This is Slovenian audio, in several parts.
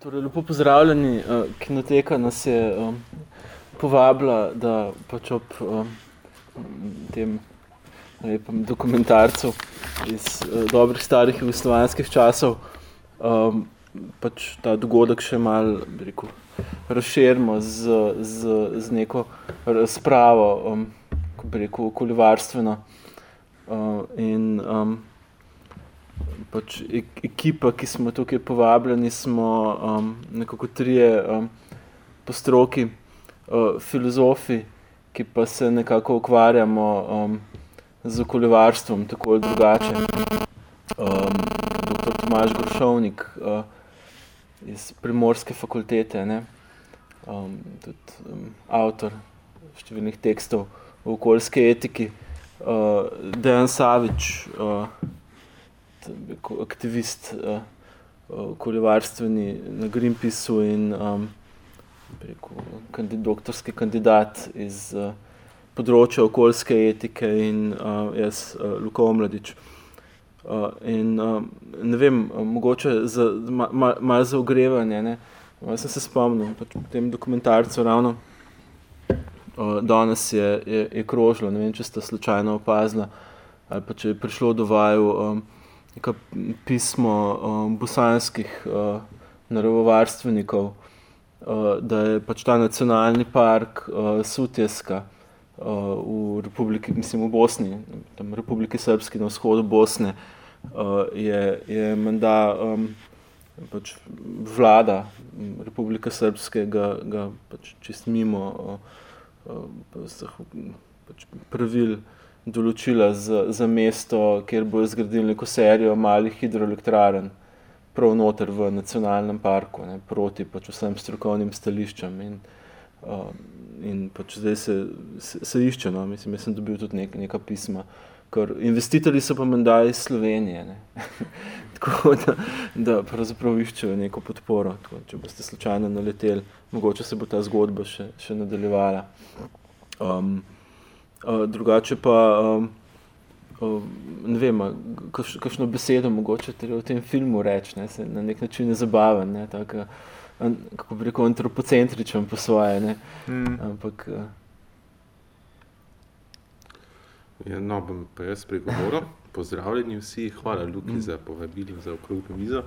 Torej, lepo pozdravljeni, uh, kinoteka nas je um, povabila, da pač ob um, tem lepem dokumentarcu iz uh, dobrih starih jugoslovanskih časov um, pač ta dogodek še malo, bi rekel, razširimo z, z, z neko razpravo, um, bi rekel, okoljevarstveno. Uh, in um, pač ekipa, ki smo tukaj povabljeni, smo um, nekako trije um, po stroki uh, filozofi, ki pa se nekako ukvarjamo um, z okoljevarstvom, tako ali drugače. Um, dr. Tomaž Grošovnik uh, iz Primorske fakultete, ne? Um, tudi um, avtor številnih tekstov o okoljske etiki, uh, Dejan Savič, uh, aktivist uh, okoljevarstveni na Greenpeaceu in um, preko, kandid, doktorski kandidat iz uh, področja okoljske etike in uh, jaz, uh, Luka Omladič. Uh, in uh, ne vem, mogoče za, ma, ma, malo za ogrevanje, ne? Jaz sem se spomnil, pač po tem dokumentarcu ravno, uh, danes je, je, je krožilo, ne vem, če ste slučajno opazila, ali pa če je prišlo do vaju, um, neka pismo um, bosanskih uh, naravovarstvenikov, uh, da je pač ta nacionalni park uh, Sutjeska uh, v Republiki, mislim v Bosni, tam Republiki Srpski na vzhodu Bosne, uh, je, je menda um, pač vlada Republike Srpske ga, ga pač čist mimo uh, uh, pač pravil določila za, za mesto, kjer bo zgradili neko serijo malih hidroelektraren, prav noter v nacionalnem parku, ne, proti pač vsem strokovnim stališčem. In, uh, in pač zdaj se, se, se išče, no, mislim, jaz sem dobil tudi nek, neka pisma, ker investitorji so pa menda iz Slovenije, tako da, da pravzaprav iščejo neko podporo, tako, če boste slučajno naleteli, mogoče se bo ta zgodba še, še nadaljevala. Um, drugače pa, um, um, ne vem, kaš, kakšno besedo mogoče treba v tem filmu reči, ne, se na nek način je zabaven, ne, tako, an, kako bi rekel, antropocentričen po svoje, ne, mm. ampak... Uh, Ja, no, bom pa jaz pregovoril. Pozdravljeni vsi, hvala Luki mm. za povabilo za okroglo mizo.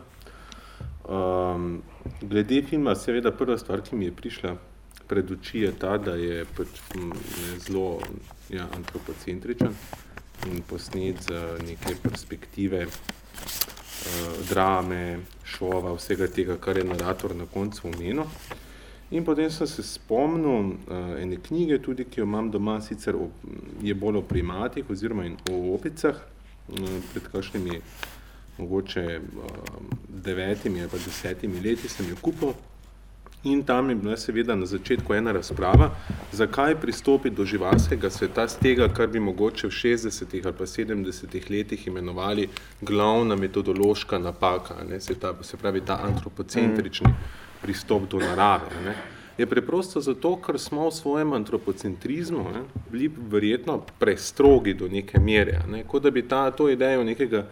Um, glede filma, seveda prva stvar, ki mi je prišla pred oči je ta, da je pač zelo ja, antropocentričen in posnet z neke perspektive uh, drame, šova, vsega tega, kar je narator na koncu omenil. In potem sem se spomnil uh, ene knjige, tudi, ki jo imam doma, sicer o, je bolj o primatih oziroma in o opicah, uh, pred kakšnimi mogoče uh, devetimi ali pa desetimi leti sem jo kupil In tam je bila seveda na začetku ena razprava, zakaj pristopiti do živalskega sveta z tega, kar bi mogoče v 60 ali pa 70 letih imenovali glavna metodološka napaka, ne, se, ta, se pravi ta antropocentrični pristop do narave. Ne. Je preprosto zato, ker smo v svojem antropocentrizmu ne, bili verjetno prestrogi do neke mere, ne, kot da bi ta, to idejo nekega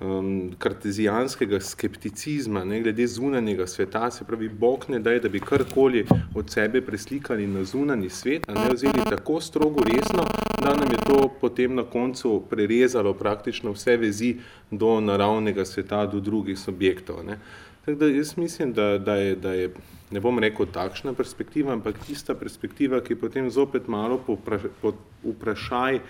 um, kartezijanskega skepticizma, ne, glede zunanjega sveta, se pravi, Bog ne daj, da bi karkoli od sebe preslikali na zunani svet, a ne vzeli tako strogo resno, da nam je to potem na koncu prerezalo praktično vse vezi do naravnega sveta, do drugih subjektov. Ne. Tako da jaz mislim, da, da, je, da je, ne bom rekel takšna perspektiva, ampak tista perspektiva, ki potem zopet malo po, po vprašaj,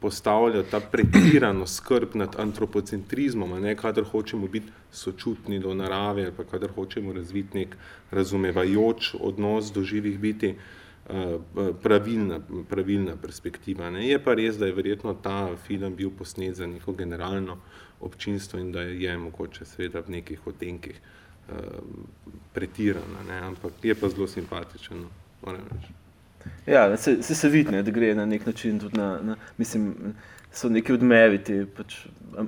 postavlja ta pretirano skrb nad antropocentrizmom, ne, kadar hočemo biti sočutni do narave ali pa kadar hočemo razviti nek razumevajoč odnos do živih biti, eh, pravilna, pravilna perspektiva. Ne. Je pa res, da je verjetno ta film bil posnet za neko generalno občinstvo in da je mogoče seveda v nekih otenkih uh, pretirana, ne, ampak je pa zelo simpatičen, no. Ja, se, se, se vidi, da gre na nek način tudi na, na mislim, so neki odmevi te pač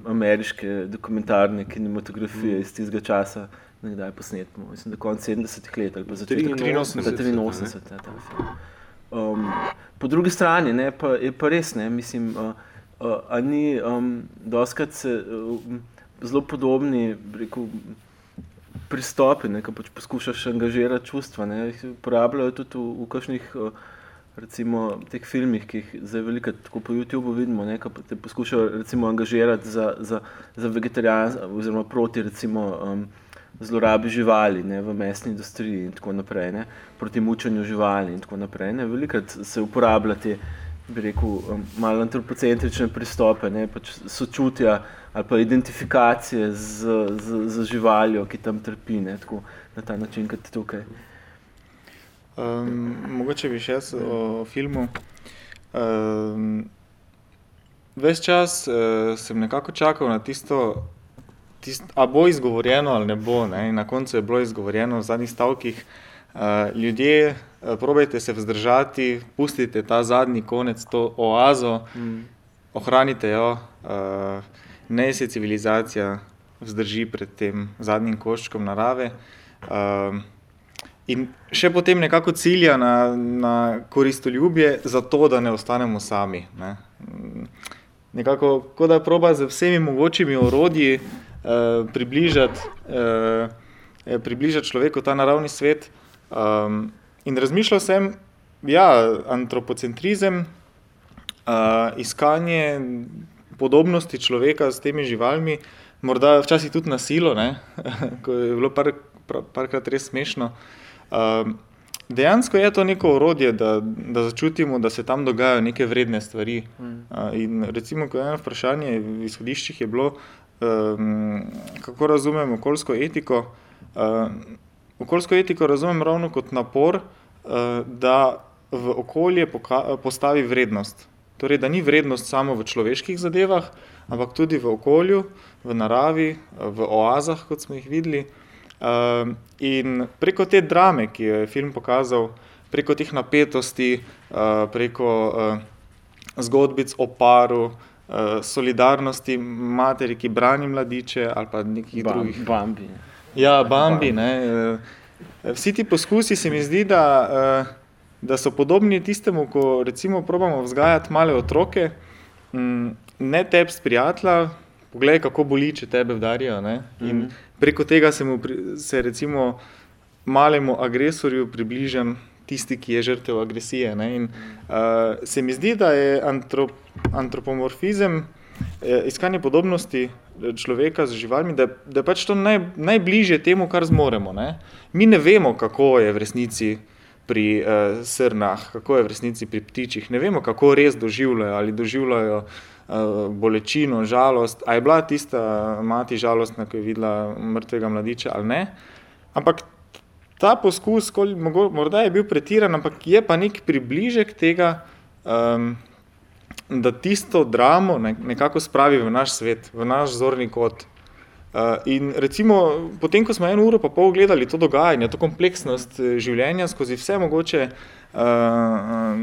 ameriške dokumentarne kinematografije mm. iz tistega časa, nekdaj posnetmo, mislim, do konca 70-ih let ali pa začetek 83. Ja, ta film. Um, po drugi strani ne, pa je pa res, ne, mislim, uh, uh, a ni um, doskrat se um, zelo podobni, rekel, pristopi, ki pač poskušaš angažirati čustva. Ne, jih uporabljajo tudi v, v kakšnih. Recimo teh filmih, ki jih zdaj veliko tako po YouTubu vidimo, ne, ki te poskušajo recimo angažirati za, za, za vegetarijanstvo oziroma proti recimo um, zlorabi živali ne, v mesni industriji in tako naprej, ne, proti mučenju živali in tako naprej. Ne. Velikrat se uporablja te, bi rekel, um, malo antropocentrične pristope, ne, pač sočutja ali pa identifikacije z, z, z živaljo, ki tam trpi, ne, tako na ta način, kot tukaj. Um, mogoče bi še jaz o filmu. Um, ves čas uh, sem nekako čakal na tisto tist, a bo izgovorjeno ali ne bo. Ne? Na koncu je bilo izgovorjeno v zadnjih stavkih. Uh, ljudje, uh, probejte se vzdržati, pustite ta zadnji konec, to oazo, mm. ohranite jo, uh, ne se civilizacija vzdrži pred tem zadnjim koščkom narave. Uh, in še potem nekako cilja na, na koristoljubje, zato da ne ostanemo sami. Ne? Nekako, kot da proba z vsemi mogočimi orodji. Eh, približati, uh, približati človeku ta naravni svet. Um, in razmišljal sem, ja, antropocentrizem, uh, iskanje podobnosti človeka s temi živalmi, morda včasih tudi nasilo, ko je bilo par, par, parkrat res smešno. Um, Dejansko je to neko orodje, da, da začutimo, da se tam dogajajo neke vredne stvari. Mm. Uh, recimo, ko je eno vprašanje v izhodiščih je bilo, uh, um, kako razumem okoljsko etiko. Uh, okoljsko etiko razumem ravno kot napor, uh, da v okolje postavi vrednost. Torej, da ni vrednost samo v človeških zadevah, ampak tudi v okolju, v naravi, v oazah, kot smo jih videli. Uh, in preko te drame, ki jo je film pokazal, preko teh napetosti, preko zgodbic o paru, solidarnosti materi, ki brani mladiče ali pa nekih Bam, drugih. Bambi. Ja, Bambi. Bambi. Uh, vsi ti poskusi se mi zdi, da, uh, da so podobni tistemu, ko recimo probamo vzgajati male otroke, um, ne tebe s prijatelja. Poglej, kako boli, če tebe vdarijo. Mm -hmm. Preko tega se, mu, se recimo malemu agresorju približam tisti, ki je žrtev agresije. In, uh, se mi zdi, da je antrop, antropomorfizem, eh, iskanje podobnosti eh, človeka z živalmi, da, da je pač to naj, najbližje temu, kar zmoremo. Ne? Mi ne vemo, kako je v resnici. Pri uh, srnah, kako je v resnici pri ptičih. Ne vemo, kako res doživljajo, ali doživljajo uh, bolečino, žalost. Ali je bila tista mati žalostna, ko je videla mrtvega mladiča, ali ne. Ampak ta poskus, kol, morda je bil pretiran, ampak je pa nek približek tega, um, da tisto dramo nekako spravi v naš svet, v naš zorni kot. Uh, in recimo, potem, ko smo eno uro pa pol gledali to dogajanje, to kompleksnost eh, življenja skozi vse mogoče uh,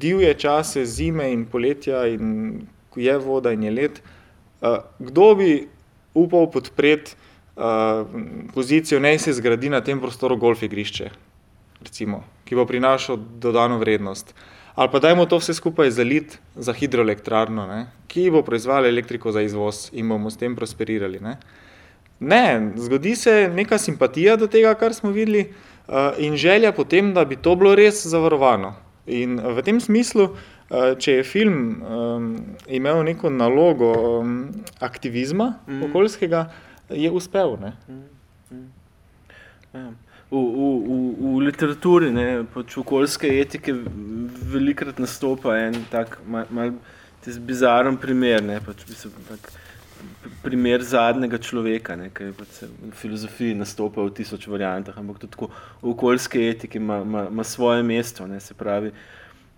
divje čase, zime in poletja, in je voda in je let, uh, kdo bi upal podpreti uh, pozicijo, naj se zgradi na tem prostoru golf igrišče, recimo, ki bo prinašal dodano vrednost. Ali pa dajmo to vse skupaj zaliti za hidroelektrarno, ne? ki bo proizvajala elektriko za izvoz in bomo s tem prosperirali. Ne? ne, zgodi se neka simpatija do tega, kar smo videli, uh, in želja potem, da bi to bilo res zavarovano. In v tem smislu, uh, če je film um, imel neko nalogo aktivizma mm. okoljskega, je uspel. Mm, mm. Ja. V, v, v, literaturi, ne, pač v okoljske etike, velikokrat nastopa en tak mal, mal bizaren primer, ne, pač, mislim, tak, primer zadnjega človeka, ne, ki pač v filozofiji nastopa v tisoč variantah, ampak tudi tako, v okoljske etike ima, ima, ima svoje mesto. Ne, se pravi,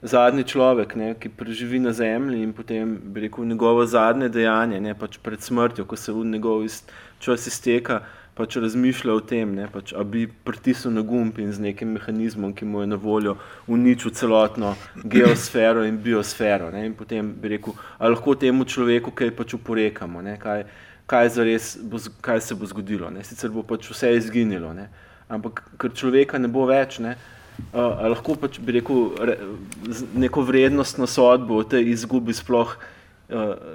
zadnji človek, ne, ki preživi na zemlji in potem bi rekel njegovo zadnje dejanje, ne, pač pred smrtjo, ko se v njegov čas izteka, pač razmišlja o tem, ne, pač, a bi pritisnil na gumb in z nekim mehanizmom, ki mu je na voljo, uničil celotno geosfero in biosfero. Ne, in potem bi rekel, ali lahko temu človeku kaj pač uporekamo, ne, kaj, kaj, zares bo, kaj se bo zgodilo. Ne. Sicer bo pač vse izginilo, ne, ampak ker človeka ne bo več, ne, a, a lahko pač bi rekel re, neko vrednostno sodbo o tej izgubi sploh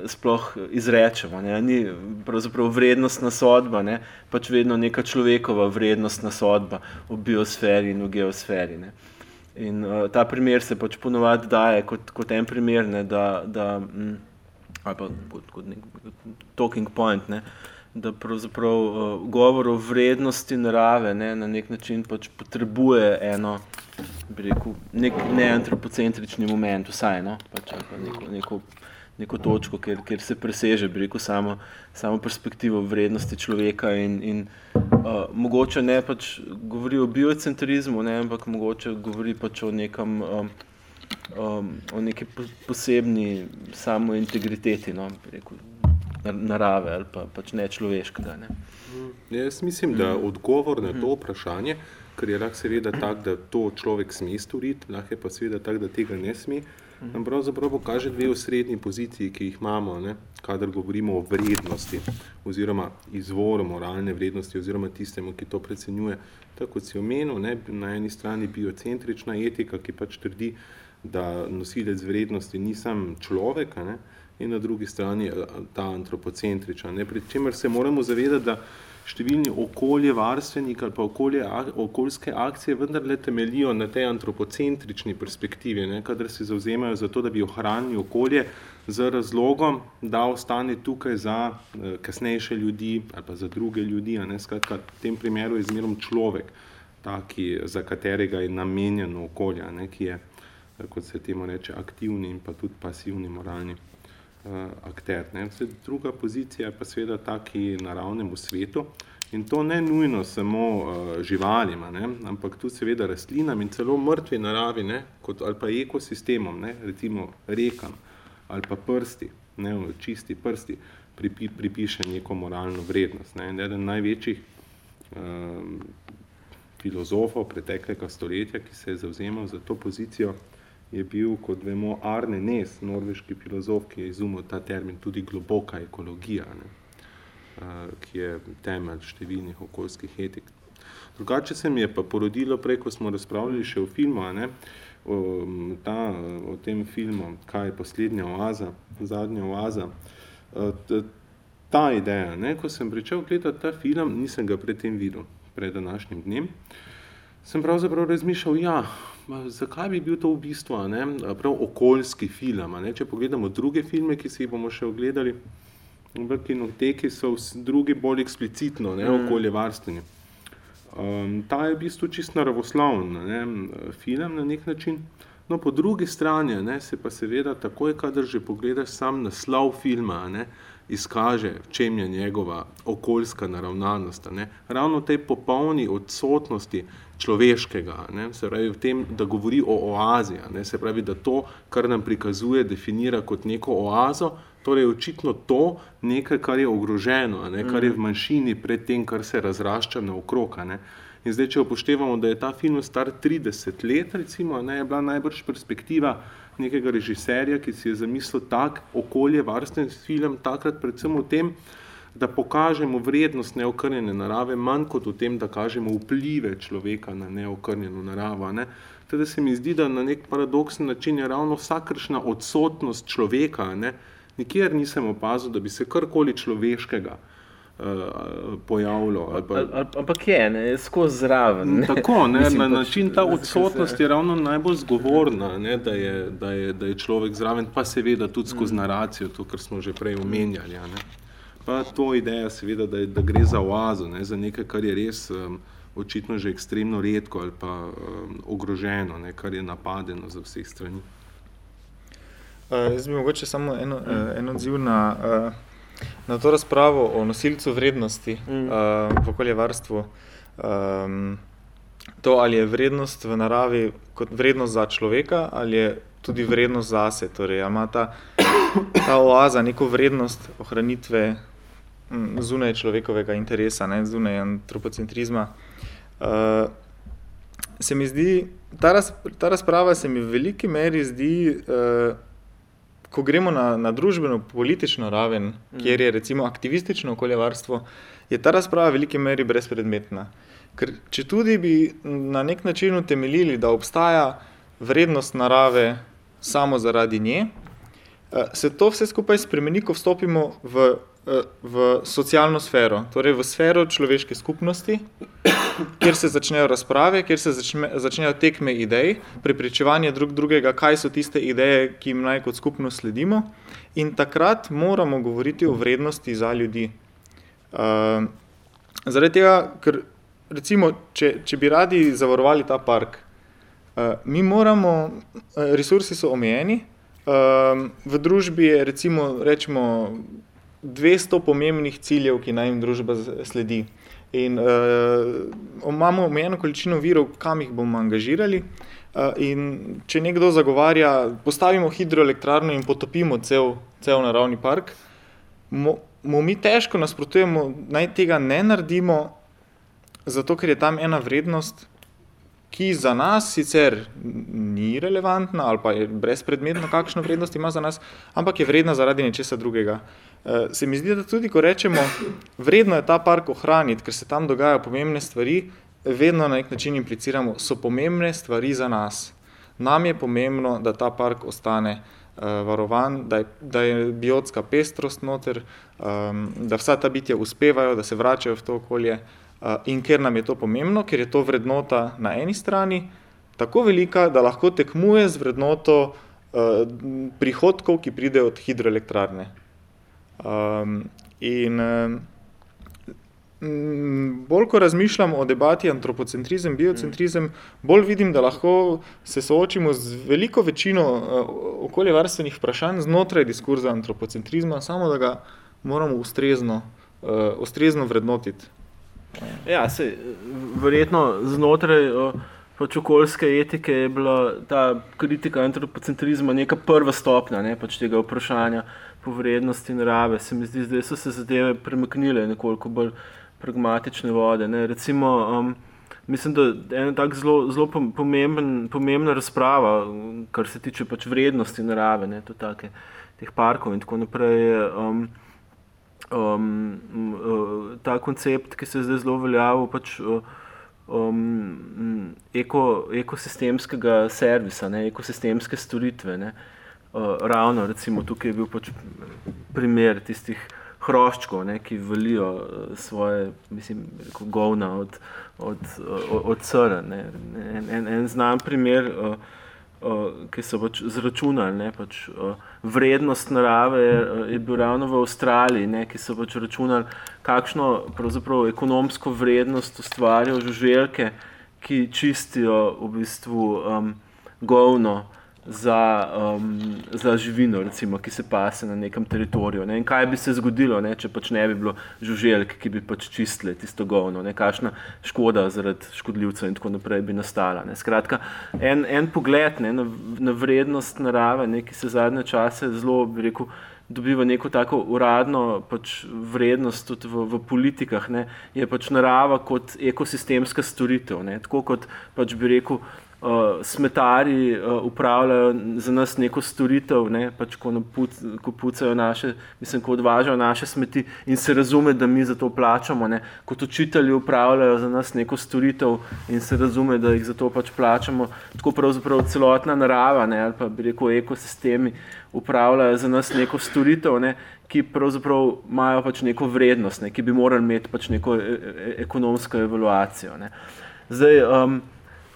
sploh izrečemo. Ne? Ni pravzaprav vrednostna sodba, ne? pač vedno neka človekova vrednostna sodba v biosferi in v geosferi. Ne? In uh, ta primer se pač ponovadi daje kot, kot en primer, ne? da, da mm, ali pa kot, kot nek talking point. Ne? Da pravzaprav uh, govor o vrednosti narave ne, na nek način pač potrebuje eno, rekel, nek neantropocentrični moment, vsaj no, pač, neko, neko neko točko, kjer, kjer se preseže rekel, samo, samo perspektivo vrednosti človeka. In, in, uh, mogoče ne pač govori o biocentrizmu, ne, ampak mogoče govori pač o, nekem, um, um, o neki posebni samo integriteti no, rekel, narave ali pa, pač ne človeškega. Ne. Jaz mislim, da odgovor na to vprašanje, ker je lahko seveda tak, da to človek sme storiti, lahko je pa seveda tak, da tega ne sme, nam pravzaprav pokaže dve osrednji poziciji, ki jih imamo, ne, kadar govorimo o vrednosti oziroma izvoru moralne vrednosti oziroma tistemu, ki to precenjuje. Tako kot si omenil, ne, na eni strani biocentrična etika, ki pač trdi, da nosilec vrednosti ni sam človek, ne, in na drugi strani ta antropocentrična. Ne, pri čemer se moramo zavedati, da številni okoljevarstveniki ali pa okolje, okoljske akcije vendarle temelijo na tej antropocentrični perspektivi, ne, kadar se zauzemajo za to, da bi ohranili okolje z razlogom, da ostane tukaj za eh, kasnejše ljudi ali pa za druge ljudi. Ne, skratka, v tem primeru je zmerom človek, taki, za katerega je namenjeno okolje, ne, ki je, eh, kot se temu reče, aktivni in pa tudi pasivni moralni akter. Ne. Vse druga pozicija je pa seveda taki naravnemu svetu in to ne nujno samo uh, živalima, ne, ampak tudi seveda rastlinam in celo mrtvi naravi, ne, kot, ali pa ekosistemom, ne, recimo rekam ali pa prsti, ne, čisti prsti, pripi, pripiše neko moralno vrednost. Ne. Eden največjih um, filozofov preteklega stoletja, ki se je zauzemal za to pozicijo, je bil, kot vemo, Arne Nes, norveški filozof, ki je izumil ta termin tudi globoka ekologija, ne, ki je temelj številnih okoljskih etik. Drugače se mi je pa porodilo prej, ko smo razpravljali še o filmu, ne, o, ta, o tem filmu, kaj je poslednja oaza, zadnja oaza, ta ideja, ne, ko sem pričel gledati ta film, nisem ga predtem videl, pred današnjim dnem, sem pravzaprav razmišljal, ja, zakaj bi bil to v bistvu ne, prav okoljski film? Ne? Če pogledamo druge filme, ki si jih bomo še ogledali, v kinoteki so drugi bolj eksplicitno ne, mm. okoljevarstveni. Um, ta je v bistvu čist naravoslovn film na nek način. No, po drugi strani ne, se pa seveda takoj, kadar že pogledaš sam naslov filma, ne, izkaže, v čem je njegova okoljska naravnanost. Ne. Ravno tej popolni odsotnosti človeškega, ne, se pravi v tem, da govori o oazi, ne, se pravi, da to, kar nam prikazuje, definira kot neko oazo, torej očitno to nekaj, kar je ogroženo, ne, kar je v manjšini pred tem, kar se razrašča naokrog. Ne. In zdaj, če upoštevamo, da je ta film star 30 let, recimo, ne, je bila najbrž perspektiva nekega režiserja, ki si je zamislil tak okolje, varsten film, takrat predvsem v tem, da pokažemo vrednost neokrnjene narave, manj kot v tem, da kažemo vplive človeka na neokrnjeno naravo. Ne. Teda se mi zdi, da na nek paradoksen način je ravno vsakršna odsotnost človeka. Ne. Nikjer nisem opazil, da bi se karkoli človeškega uh, pojavilo. Ampak je, ne, skozi zraven. Ne. Tako, ne, Mislim, na pač, način ta odsotnost je ravno najbolj zgovorna, ne, da, je, da, je, da je človek zraven, pa seveda tudi skozi naracijo, to, kar smo že prej omenjali. Ne. Pa to ideja, seveda, da, da gre za oazo, ne, za nekaj, kar je res um, očitno že ekstremno redko ali pa um, ogroženo, ne, kar je napadeno za vseh strani. Uh, jaz bi mogoče samo eno, uh, en odziv na, uh, na to razpravo o nosilcu vrednosti mm. uh, v okoljevarstvu. Um, to, ali je vrednost v naravi kot vrednost za človeka, ali je tudi vrednost zase. Torej, ima ta, ta oaza neko vrednost ohranitve zunaj človekovega interesa, ne, zunaj antropocentrizma. Uh, se mi zdi, ta, raz, ta razprava se mi v veliki meri zdi, uh, ko gremo na, na družbeno, politično raven, mm. kjer je recimo aktivistično okoljevarstvo, je ta razprava v veliki meri brezpredmetna. Ker če tudi bi na nek način utemeljili, da obstaja vrednost narave samo zaradi nje, se to vse skupaj spremeni, ko vstopimo v, v socialno sfero, torej v sfero človeške skupnosti, kjer se začnejo razprave, kjer se začne, začnejo tekme idej, prepričevanje drug drugega, kaj so tiste ideje, ki jim naj kot skupnost sledimo. In takrat moramo govoriti o vrednosti za ljudi. Uh, zaradi tega, ker recimo, če, če bi radi zavarovali ta park, uh, mi moramo, uh, resursi so omejeni, uh, v družbi je recimo, rečemo, 200 pomembnih ciljev, ki naj jim družba sledi. In uh, imamo omejeno količino virov, kam jih bomo angažirali. Uh, in če nekdo zagovarja, postavimo hidroelektrarno in potopimo cel, cel naravni park, mo, mo mi težko nasprotujemo, naj tega ne naredimo, zato ker je tam ena vrednost, ki za nas sicer ni relevantna ali pa je brezpredmetna, kakšno vrednost ima za nas, ampak je vredna zaradi nečesa drugega. Eh, se mi zdi, da tudi, ko rečemo, vredno je ta park ohraniti, ker se tam dogajajo pomembne stvari, vedno na nek način impliciramo, so pomembne stvari za nas. Nam je pomembno, da ta park ostane uh, varovan, da je, da je biotska pestrost noter, um, da vsa ta bitja uspevajo, da se vračajo v to okolje. Uh, in ker nam je to pomembno, ker je to vrednota na eni strani tako velika, da lahko tekmuje z vrednoto prihodkov, ki pridejo od hidroelektrarne. In bolj, ko razmišljam o debati antropocentrizem, biocentrizem, bolj vidim, da lahko se soočimo z veliko večino okoljevarstvenih vprašanj znotraj diskurza antropocentrizma, samo da ga moramo ustrezno, ustrezno vrednotiti. Ja, se, verjetno znotraj pač okoljske etike je bila ta kritika antropocentrizma neka prva stopnja ne, pač tega vprašanja. Po vrednosti narave. Se mi zdi, da so se zadeve premaknile nekoliko bolj pragmatične vode. Ne. Recimo, um, mislim, da je ena tako zelo, zelo pomemben, pomembna razprava, kar se tiče pač vrednosti narave, ne, to take, teh parkov in tako naprej. Um, um, uh, ta koncept, ki se je zdaj zelo veljavil, pač, uh, um, eko, ekosistemskega servisa, ne, ekosistemske storitve. Ne. Uh, uh, ravno tukaj je bil pač primer tistih hroščkov, ne, ki valijo uh, svoje mislim, govna od, od, od, od crn. En, en, en znan primer, uh, uh, ki so pač zračunali ne, pač, uh, vrednost narave, uh, je bil ravno v Avstraliji, ne, ki so pač računali, kakšno ekonomsko vrednost ustvarjajo žuželke, ki čistijo v bistvu um, govno za, um, za živino, recimo, ki se pase na nekem teritoriju. Ne? In kaj bi se zgodilo, ne? če pač ne bi bilo žuželjk, ki bi pač čistili tisto govno, ne? kakšna škoda zaradi škodljivcev in tako naprej bi nastala. Ne? Skratka, en, en pogled ne? Na, na vrednost narave, ne? ki se zadnje čase zelo, bi rekel, dobiva neko tako uradno pač vrednost tudi v, v politikah, ne? je pač narava kot ekosistemska storitev. Ne? Tako kot pač bi rekel, uh, smetari uh, upravljajo za nas neko storitev, ne, pač ko, napuc, ko pucajo naše, mislim, ko odvažajo naše smeti in se razume, da mi za to plačamo. Ne. Kot učitelji upravljajo za nas neko storitev in se razume, da jih za to pač plačamo. Tako pravzaprav celotna narava ne, ali pa bi rekel ekosistemi upravljajo za nas neko storitev, ne, ki pravzaprav imajo pač neko vrednost, ne, ki bi morali imeti pač neko e e ekonomsko evaluacijo. Ne. Zdaj, um,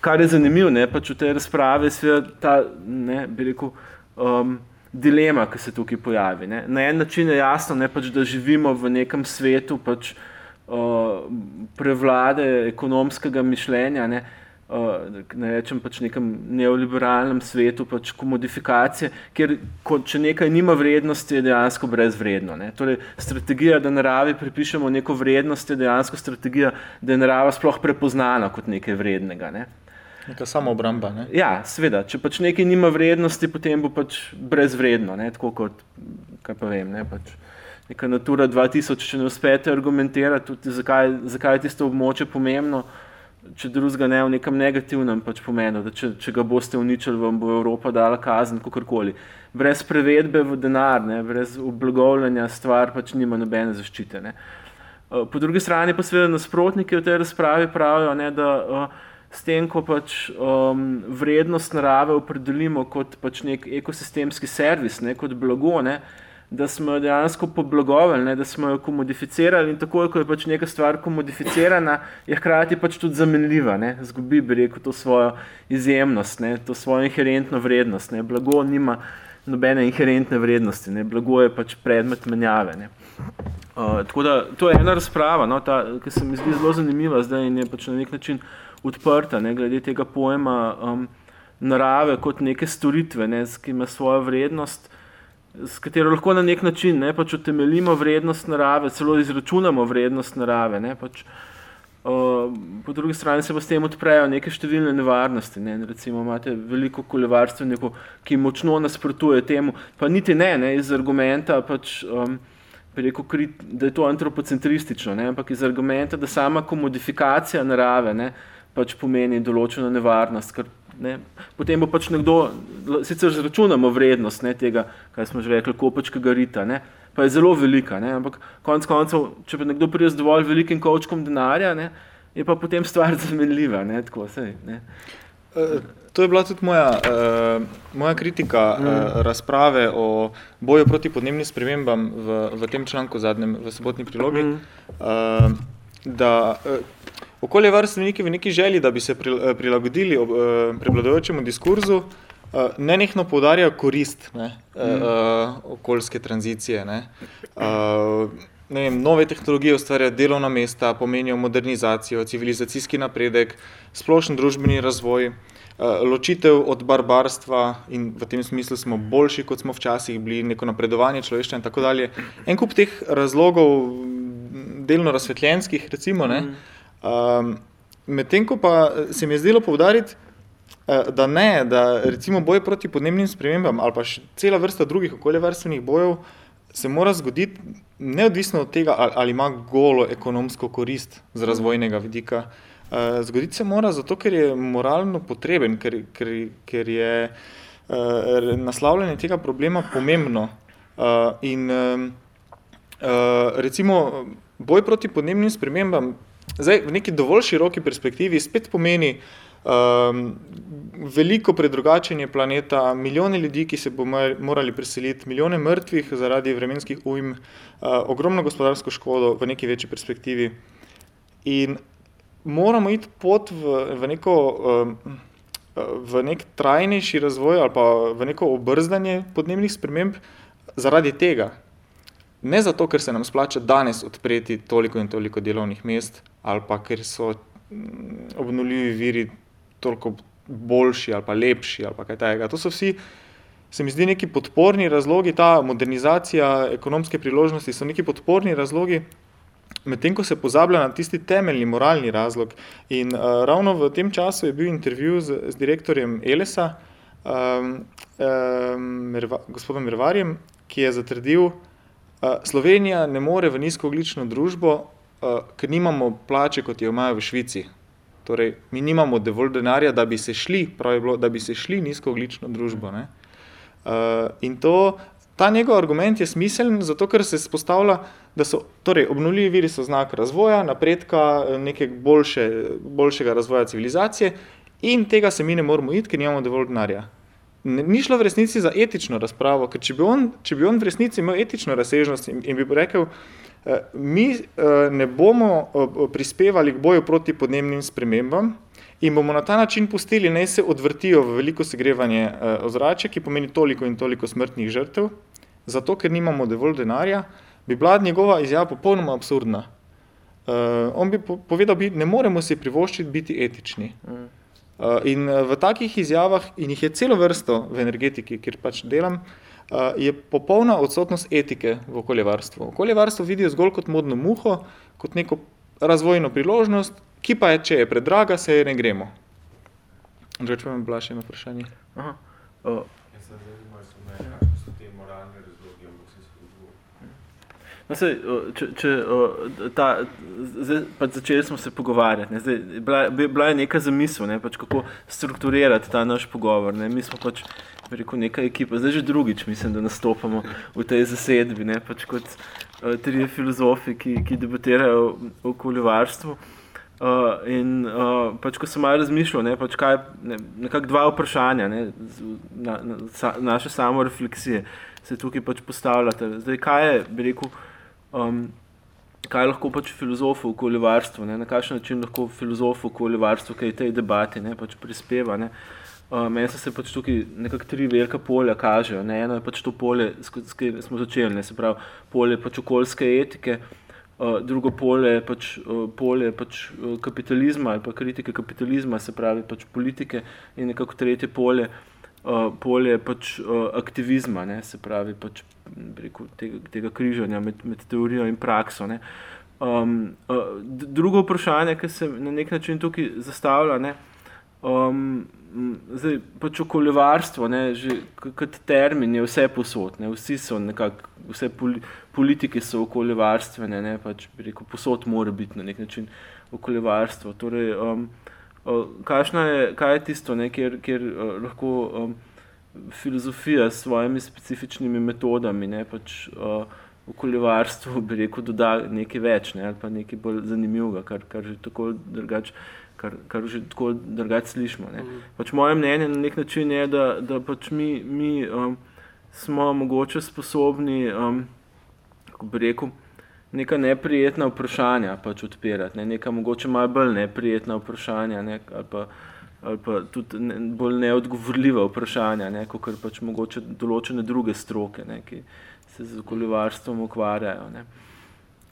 kar je zanimivo, ne, pač v tej razpravi je ta, ne, bi rekel, um, dilema, ki se tukaj pojavi. Ne. Na en način je jasno, ne, pač, da živimo v nekem svetu pač, uh, prevlade ekonomskega mišljenja, ne, uh, ne rečem pač nekem neoliberalnem svetu, pač komodifikacije, kjer ko, če nekaj nima vrednosti, je dejansko brezvredno. Ne. Torej, strategija, da naravi pripišemo neko vrednost, je dejansko strategija, da je narava sploh prepoznana kot nekaj vrednega. Ne. Neka samo obramba. Ne? Ja, seveda. Če pač nekaj nima vrednosti, potem bo pač brezvredno. Ne? Tako kot, kaj pa vem, ne? pač neka Natura 2000, če ne uspete argumentirati, tudi zakaj, zakaj je tisto območje pomembno, če drugega ne v nekem negativnem pač pomenu, da če, če ga boste uničili, vam bo Evropa dala kazen, kakorkoli. Brez prevedbe v denar, ne? brez oblagovljanja stvar pač nima nobene zaščite. Ne? Po drugi strani pa seveda nasprotniki v tej razpravi pravijo, ne, da uh, s tem, ko pač um, vrednost narave opredelimo kot pač nek ekosistemski servis, ne, kot blago, ne, da smo jo dejansko poblagovali, ne, da smo jo komodificirali in tako, ko je pač neka stvar komodificirana, je hkrati pač tudi zamenljiva, ne, zgubi bi rekel to svojo izjemnost, ne, to svojo inherentno vrednost. Ne. Blago nima nobene inherentne vrednosti, ne. blago je pač predmet menjave. Ne. Uh, tako da to je ena razprava, no, ta, ki se mi zdi zelo zanimiva zdaj in je pač na nek način odprta, ne, glede tega pojma um, narave kot neke storitve, ne, ki ima svojo vrednost, s katero lahko na nek način ne, pač utemeljimo vrednost narave, celo izračunamo vrednost narave. Ne, pač, uh, po drugi strani se pa s tem odprejo neke številne nevarnosti. Ne, recimo imate veliko koljevarstvenikov, ki močno nasprotuje temu, pa niti ne, ne iz argumenta pač, um, Rekel, da je to antropocentristično, ne? ampak iz argumenta, da sama komodifikacija narave ne? Pač pomeni določeno nevarnost. Ker, ne, potem bo pač nekdo, sicer zračunamo vrednost ne, tega, kaj smo že rekli, kopačkega rita, ne, pa je zelo velika, ne, ampak konec koncev, če pa nekdo prije z dovolj velikim kovčkom denarja, ne, je pa potem stvar zamenljiva. Ne, tako, sej, ne. Uh, to je bila tudi moja, uh, moja kritika uh, razprave o boju proti podnebnim spremembam v, v tem članku zadnjem, v sobotni prilogi. Mm. Uh, da, uh, Okoljevarstveniki v neki želji, da bi se eh, prilagodili eh, prevladujočemu diskurzu, eh, ne nekno poudarjajo korist ne, mm. okoljske tranzicije. Ne. Ne vem, nove tehnologije ustvarjajo delovna mesta, pomenijo modernizacijo, civilizacijski napredek, splošen družbeni razvoj, ločitev od barbarstva in v tem smislu smo boljši, kot smo včasih bili, neko napredovanje človeštva in tako dalje. En kup teh razlogov, delno razsvetljenskih, recimo, ne, mm. Um, Medtem ko pa se mi je zdelo povdariti, uh, da ne, da recimo boj proti podnebnim spremembam ali pa še cela vrsta drugih okoljevarstvenih bojev se mora zgoditi neodvisno od tega, ali, ali ima golo ekonomsko korist z razvojnega vidika. Uh, zgoditi se mora zato, ker je moralno potreben, ker, ker, ker je uh, naslavljanje tega problema pomembno. In uh, recimo boj proti podnebnim spremembam Zdaj, v neki dovolj široki perspektivi spet pomeni um, veliko predrugačenje planeta, milijone ljudi, ki se bomo morali preseliti, milijone mrtvih zaradi vremenskih ujm, uh, ogromno gospodarsko škodo v neki večji perspektivi. In moramo iti pot v, v, neko, um, v nek trajnejši razvoj ali pa v neko obrzdanje podnebnih sprememb zaradi tega. Ne zato, ker se nam splača danes odpreti toliko in toliko delovnih mest, ali pa ker so mm, obnovljivi viri toliko boljši ali pa lepši ali pa kaj takega. To so vsi, se mi zdi, neki podporni razlogi, ta modernizacija, ekonomske priložnosti so neki podporni razlogi, medtem ko se pozablja na tisti temeljni moralni razlog. In uh, ravno v tem času je bil intervju z, z direktorjem Elesa, um, um, Merva, gospodom Mervarjem, ki je zatrdil, Slovenija ne more v nizkooglično družbo, ker nimamo plače, kot jo imajo v Švici. Torej, mi nimamo dovolj denarja, da bi se šli, bilo, da bi se šli nizkooglično družbo. Uh, in to, ta njegov argument je smiseln, zato ker se spostavlja, da so torej, obnovljivi viri so znak razvoja, napredka, nekega boljše, boljšega razvoja civilizacije, in tega se mi ne moramo iti, ker nimamo dovolj denarja. Ni šlo v resnici za etično razpravo, ker če bi on, če bi on v resnici imel etično razsežnost in, in bi rekel, Eh, mi eh, ne bomo eh, prispevali k boju proti podnebnim spremembam in bomo na ta način pustili, naj se odvrtijo v veliko segrevanje ozračja, ki pomeni toliko in toliko smrtnih žrtev, zato ker nimamo dovolj denarja, bi bila njegova izjava popolnoma absurdna. On bi povedal, da ne moremo si privoščiti biti etični. In v takih izjavah, in jih je celo vrsto v energetiki, kjer pač delam, je popolna odsotnost etike v okoljevarstvu. Okoljevarstvo vidijo zgolj kot modno muho, kot neko razvojno priložnost, ki pa je, če je predraga, se je ne gremo. Če vam bila še eno vprašanje. Aha. Uh. No, sej, če, če, ta, zdaj, pač začeli smo se pogovarjati. Zdaj, bila, bila je neka zamisel, ne, pač kako strukturirati ta naš pogovor. Ne. Mi smo pač rekel, neka ekipa, zdaj že drugič, mislim, da nastopamo v tej zasedbi, pač kot uh, trije filozofi, ki, ki debatirajo o okoljevarstvu. Uh, in uh, pač, ko sem malo razmišljal, ne, pač kaj, ne, nekako dva vprašanja, ne, z, na, na, sa, naše samo refleksije se tukaj pač postavljate. Zdaj, kaj je, bi rekel, um, kaj lahko pač filozof v okoljevarstvu, ne, na kakšen način lahko filozof v okoljevarstvu, kaj tej debati ne, pač prispeva. Ne. Uh, meni se pač tukaj nekako tri velika polja kažejo. Ne. Eno je pač to polje, s katerim smo začeli, ne, se pravi polje pač okoljske etike, Uh, drugo polje je pač, uh, polje pač, uh, kapitalizma ali pa kritike kapitalizma, se pravi pač politike, in nekako tretje polje, uh, polje pač, uh, aktivizma, ne, se pravi pač, rekel, tega, tega križanja med, med teorijo in prakso. Um, uh, drugo vprašanje, ki se na nek način tukaj zastavlja, ne, um, zdaj, pač okoljevarstvo, ne, že kot termin je vse posod, ne, vsi so nekako, vse poli, politike so okoljevarstvene, ne, pač rekel, posod mora biti na nek način okoljevarstvo. Torej, um, je, kaj je tisto, ne, kjer, kjer uh, lahko um, filozofija s svojimi specifičnimi metodami, ne, pač uh, okoljevarstvo, bi rekel, doda nekaj več, ne, ali pa nekaj bolj zanimivega, kar, kar že tako drugače kar, kar že tako drugače slišimo. Mm. Pač moje mnenje na nek način je, da, da pač mi, mi um, smo mogoče sposobni, um, kako bi rekel, neka neprijetna vprašanja pač odpirati, ne? neka mogoče malo bolj neprijetna vprašanja ne? ali, pa, ali pa tudi ne, bolj neodgovorljiva vprašanja, ne? kot pač mogoče določene druge stroke, ne? ki se z okoljevarstvom ukvarjajo. Ne?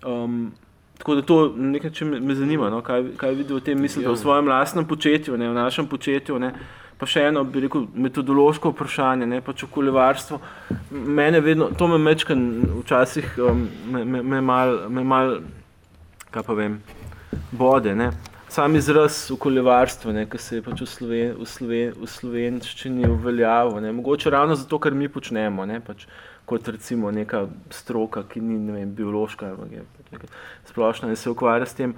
Um, Tako da to nekaj me zanima, no, kaj, kaj vidi v tem, mislim, v svojem lastnem početju, ne, v našem početju. Ne, pa še eno, bi rekel, metodološko vprašanje, ne, pač okoljevarstvo. Mene vedno, to me mečka včasih, um, me, me, me mal, me mal, kaj pa vem, bode, ne. Sam izraz okoljevarstva, ki se je pač v, Sloven, v, Sloven, v slovenščini uveljavil, ne, mogoče ravno zato, ker mi počnemo, ne, pač, kot recimo neka stroka, ki ni vem, biološka ali pač splošna in se ukvarja s tem,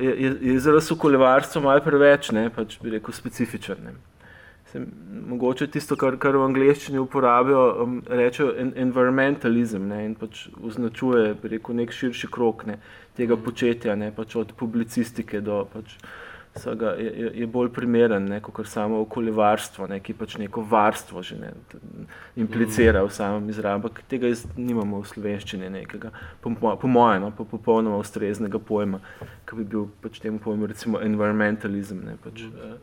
je, je, je zelo okoljevarstvo malo preveč, ne, pač bi rekel, specifičen. Ne. Se, mogoče tisto, kar, kar v angleščini uporabijo, um, rečejo en, environmentalizem ne, in pač označuje rekel, nek širši krok ne, tega početja, ne, pač od publicistike do pač, vsega, je, je bolj primeren ne, kot samo okoljevarstvo, ne, ki pač neko varstvo že ne, implicira v samem izrabu. Tega nimamo v slovenščini nekega, po, po mojem, no, po popolnoma ustreznega pojma, ki bi bil pač temu pojmu recimo environmentalizem ne, pač, uh,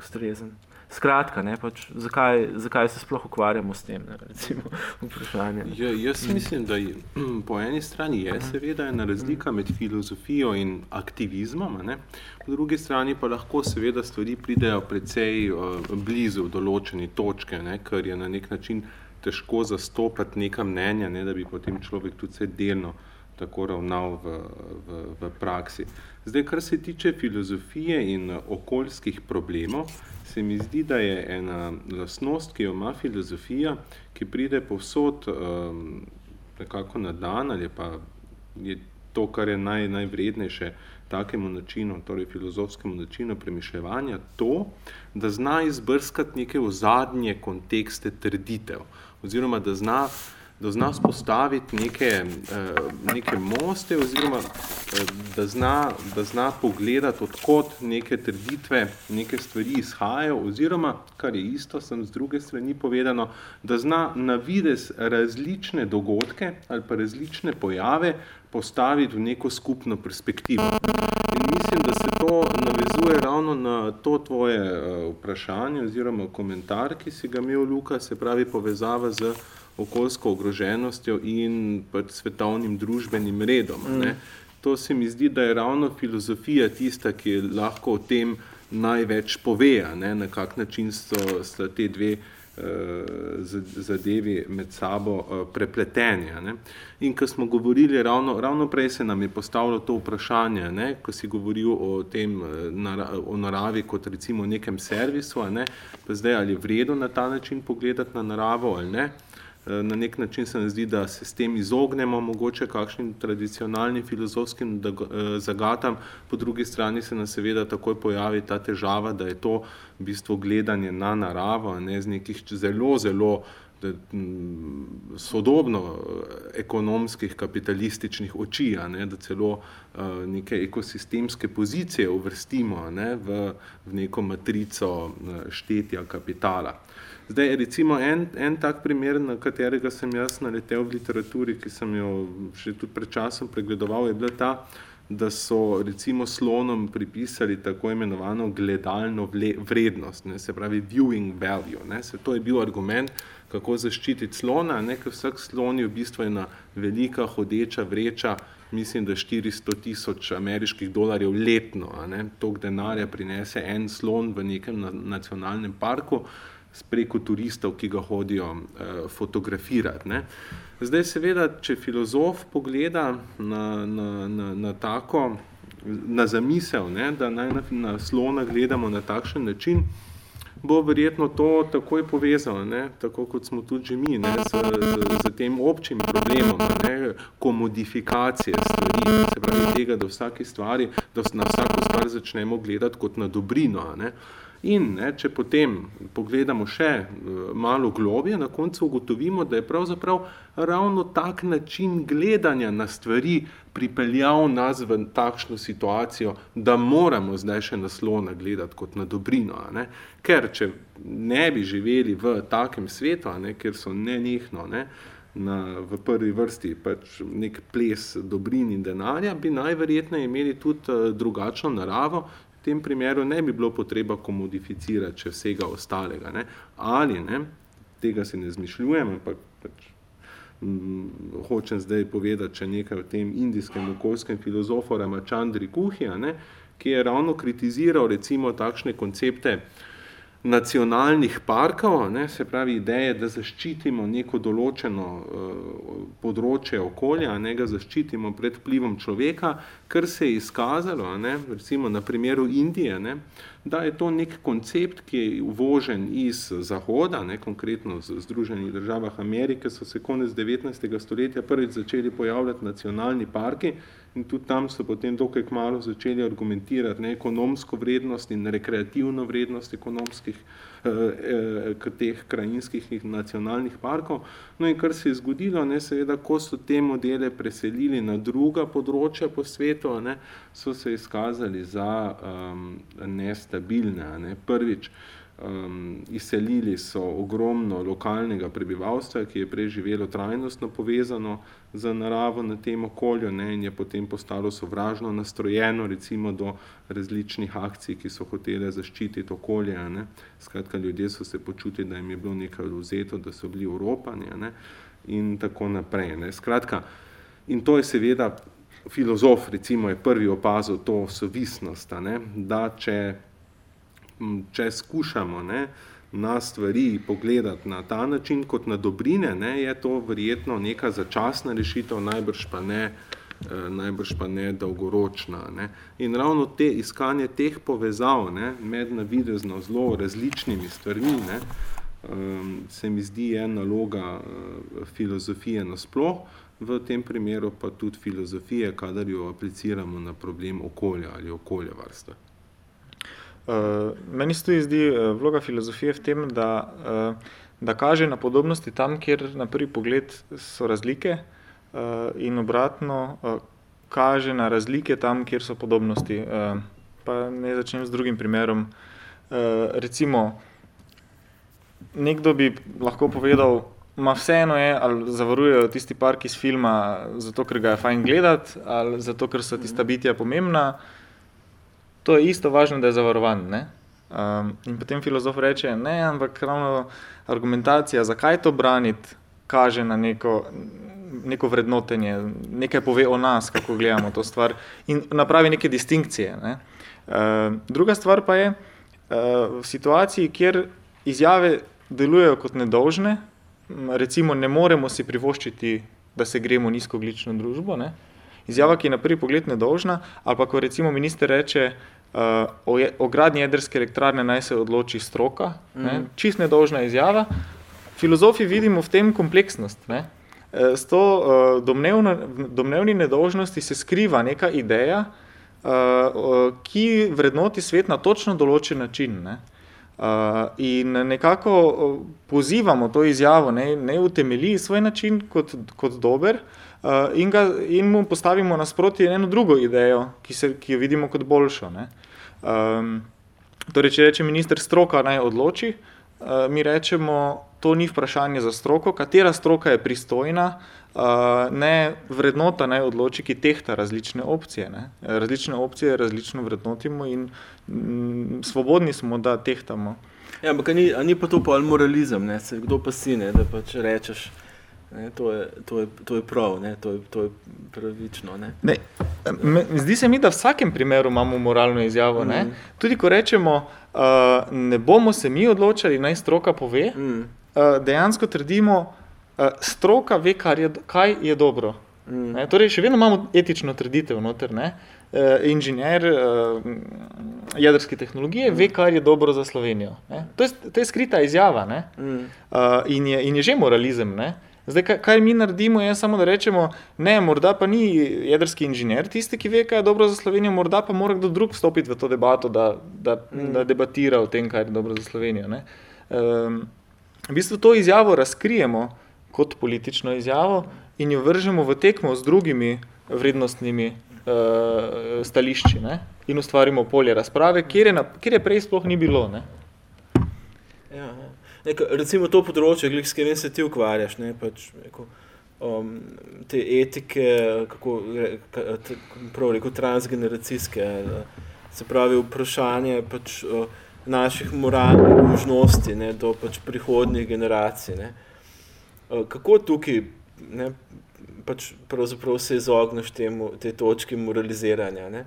ustrezen. Skratka, ne, pač, zakaj, zakaj se sploh ukvarjamo s tem? Ne, recimo, ja, jaz mislim, da je, po eni strani je seveda ena razlika med filozofijo in aktivizmom, ne, po drugi strani pa lahko seveda stvari pridejo precej uh, blizu določeni točke, ne, ker je na nek način težko zastopati neka mnenja, ne, da bi potem človek tudi vse delno tako ravnal v, v, v praksi. Zdaj, kar se tiče filozofije in okoljskih problemov, se mi zdi, da je ena lasnost, ki jo ima filozofija, ki pride povsod um, nekako na dan ali pa je to, kar je naj, najvrednejše takemu načinu, torej filozofskemu načinu premišljevanja, to, da zna izbrskati neke ozadnje kontekste trditev oziroma da zna da zna spostaviti neke, eh, neke moste oziroma eh, da zna, da zna pogledati, odkot neke trditve, neke stvari izhajajo oziroma, kar je isto, sem z druge strani povedano, da zna na vides različne dogodke ali pa različne pojave postaviti v neko skupno perspektivo. In mislim, da se to navezuje ravno na to tvoje eh, vprašanje oziroma komentar, ki si ga imel, Luka, se pravi povezava z okoljsko ogroženostjo in pač svetovnim družbenim redom. Ne. Mm. To se mi zdi, da je ravno filozofija tista, ki lahko o tem največ pove, ne, na kak način so, so te dve uh, zadevi med sabo uh, prepleteni. Ne. In ko smo govorili, ravno, ravno prej se nam je postavilo to vprašanje, ne, ko si govoril o tem, eh, o naravi kot recimo nekem servisu, ne, pa zdaj ali je vredno na ta način pogledati na naravo ali ne. Eh, na nek način se mi zdi, da se s tem izognemo mogoče kakšnim tradicionalnim filozofskim eh, zagatam, po drugi strani se nam seveda takoj pojavi ta težava, da je to v bistvu gledanje na naravo, ne z nekih zelo, zelo sodobno ekonomskih kapitalističnih oči, ne, da celo uh, neke ekosistemske pozicije uvrstimo ne, v, v neko matrico štetja kapitala. Zdaj, recimo en, en tak primer, na katerega sem jaz naletel v literaturi, ki sem jo še tudi pred časom pregledoval, je bila ta, da so recimo slonom pripisali tako imenovano gledalno vrednost, ne, se pravi viewing value. Ne, se, to je bil argument, kako zaščititi slona, ne, ker vsak slon je v bistvu ena velika hodeča vreča, mislim, da 400 tisoč ameriških dolarjev letno, a ne, tok denarja prinese en slon v nekem na, nacionalnem parku, preko turistov, ki ga hodijo eh, fotografirati. Ne. Zdaj, seveda, če filozof pogleda na, na, na, na tako, na zamisel, ne, da naj na, na slona gledamo na takšen način, bo verjetno to takoj povezano, ne, tako kot smo tudi že mi, ne, z, z, z tem občim problemom, ne, komodifikacije stvari, se pravi tega, da vsake stvari, da na vsako stvar začnemo gledati kot na dobrino. Ne. In ne, če potem pogledamo še eh, malo globje, na koncu ugotovimo, da je pravzaprav ravno tak način gledanja na stvari pripeljal nas v takšno situacijo, da moramo zdaj še naslona gledati kot na dobrino. Ne? Ker če ne bi živeli v takem svetu, ne, ker so nenehno ne, na, v prvi vrsti pač nek ples dobrin in denarja, bi najverjetneje imeli tudi uh, drugačno naravo, v tem primeru ne bi bilo potreba komodificirati še vsega ostalega. Ne? Ali, ne, tega se ne zmišljujem, ampak pač, hm, hočem zdaj povedati še nekaj o tem indijskem okoljskem filozofu Ramachandri Kuhija, ki je ravno kritiziral recimo takšne koncepte uh, nacionalnih parkov, ne, se pravi ideje, da zaščitimo neko določeno uh, področje okolja, ne ga zaščitimo pred vplivom človeka, kar se je izkazalo, ne, recimo na primeru Indije, ne, da je to nek koncept, ki je uvožen iz Zahoda, ne, konkretno z Združenih državah Amerike, so se konec 19. stoletja prvič začeli pojavljati nacionalni parki, in tudi tam so potem dokaj kmalo začeli argumentirati ne, ekonomsko vrednost in rekreativno vrednost ekonomskih eh, eh, teh krajinskih in nacionalnih parkov. No in kar se je zgodilo, ne, seveda, ko so te modele preselili na druga področja po svetu, ne, so se izkazali za um, nestabilne. Ne. Prvič, um, izselili so ogromno lokalnega prebivalstva, ki je preživelo trajnostno povezano z naravo na tem okolju ne, in je potem postalo sovražno nastrojeno recimo do različnih akcij, ki so hotele zaščititi okolje. Ne. Skratka, ljudje so se počutili, da jim je bilo nekaj vzeto, da so bili Evropani ne, in tako naprej. Ne. Skratka, in to je seveda filozof, recimo, je prvi opazil to sovisnost, ne, da če če skušamo ne, na stvari pogledati na ta način kot na dobrine, ne, je to verjetno neka začasna rešitev, najbrž pa ne, eh, najbrž pa ne dolgoročna. Ne. In ravno te iskanje teh povezav ne, med navidezno zelo različnimi stvarmi ne, um, se mi zdi je naloga uh, filozofije nasploh, v tem primeru pa tudi filozofije, kadar jo apliciramo na problem okolja ali okolja varstva. Uh, meni se tudi zdi uh, vloga filozofije v tem, da, uh, da kaže na podobnosti tam, kjer na prvi pogled so razlike, in obratno kaže na razlike tam, kjer so podobnosti. Pa ne začnem z drugim primerom. Recimo, nekdo bi lahko povedal, Ma vseeno je, ali zavarujejo tisti park iz filma, zato ker ga je fajn gledati, ali zato ker so tista bitja pomembna. Uh, to je isto važno, da je zavarovan. Um, in potem filozof reče, ne, ampak ravno argumentacija, zakaj to braniti, kaže na neko, neko vrednotenje, nekaj pove o nas, kako gledamo to stvar in napravi neke distinkcije. Ne. Uh, druga stvar pa je, uh, v situaciji, kjer izjave delujejo kot nedolžne, recimo ne moremo si privoščiti, da se gremo nizkoglično družbo, ne, izjava, ki je na prvi pogled nedolžna, ali pa ko recimo minister reče, uh, o, je, o gradnji jedrske elektrarne naj se odloči stroka, mm. ne, čist nedolžna izjava. Filozofi vidimo v tem kompleksnost. Ne. Eh, s to uh, domnevno, domnevni nedolžnosti se skriva neka ideja, uh, uh, ki vrednoti svet na točno določen način. Ne. Uh, in nekako uh, pozivamo to izjavo, ne, ne utemelji svoj način kot, kot dober, uh, in, ga, in mu postavimo nasproti eno drugo idejo, ki, se, ki jo vidimo kot boljšo. Um, torej, če reče minister, stroka naj odloči, uh, mi rečemo, to ni vprašanje za stroko, katera stroka je pristojna, uh, ne vrednota naj odloči, ki tehta različne opcije. Ne. Različne opcije različno vrednotimo in mm, svobodni smo, da tehtamo. Ja, ampak ni, ni pa to pol moralizem, ne? se kdo pa si, ne? da pač rečeš, ne? To, je, to, je, to je prav, ne? To, je, to je pravično. Ne? Ne, me, zdi se mi, da v vsakem primeru imamo moralno izjavo. Mm. Tudi ko rečemo, uh, ne bomo se mi odločali, naj stroka pove, mm. uh, dejansko trdimo, uh, stroka ve, je, kaj je dobro. Mm. Torej, še vedno imamo etično trditev noter. Ne? uh, inženir uh, jedrske tehnologije, mm. ve, kar je dobro za Slovenijo. To je, to je skrita izjava mm. uh, in, je, in je že moralizem. Ne? Zdaj, kaj, kaj mi naredimo, je samo da rečemo, ne, morda pa ni jedrski inženir tisti, ki ve, kaj je dobro za Slovenijo, morda pa mora kdo drug stopiti v to debato, da, da, mm. da debatira o tem, kaj je dobro za Slovenijo. Um, v bistvu to izjavo razkrijemo kot politično izjavo in jo vržemo v tekmo z drugimi vrednostnimi uh, stališči ne? in ustvarimo polje razprave, kjer je, na, kjer je prej sploh ni bilo. Ne? Ja. Neko, recimo to področje, s katerim se ti ukvarjaš, ne, pač, neko, um, te etike, kako prav rekel, transgeneracijske, se pravi vprašanje pač, uh, naših moralnih možnosti ne, do pač prihodnjih generacij. Ne. Uh, kako tukaj ne, pač pravzaprav se izogneš temu, te točki moraliziranja, ne,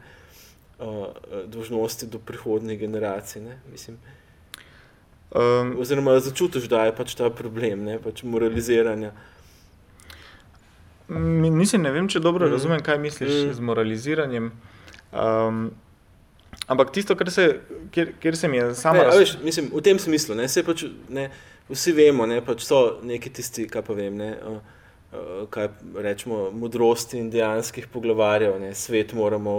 uh, dožnosti do prihodnje generacije, ne, mislim. Um, oziroma začutiš, da je pač ta problem, ne, pač moraliziranja. Mislim, ne vem, če dobro mm. razumem, kaj misliš mm. z moraliziranjem. Um, ampak tisto, kar se, kjer, kjer se mi je samo. Ne, raz... veš, mislim, v tem smislu, ne, pač, ne, vsi vemo, da pač so neki tisti, kaj pa vem. Ne, uh, kaj rečemo, modrosti in dejanskih poglavarjev, ne, svet moramo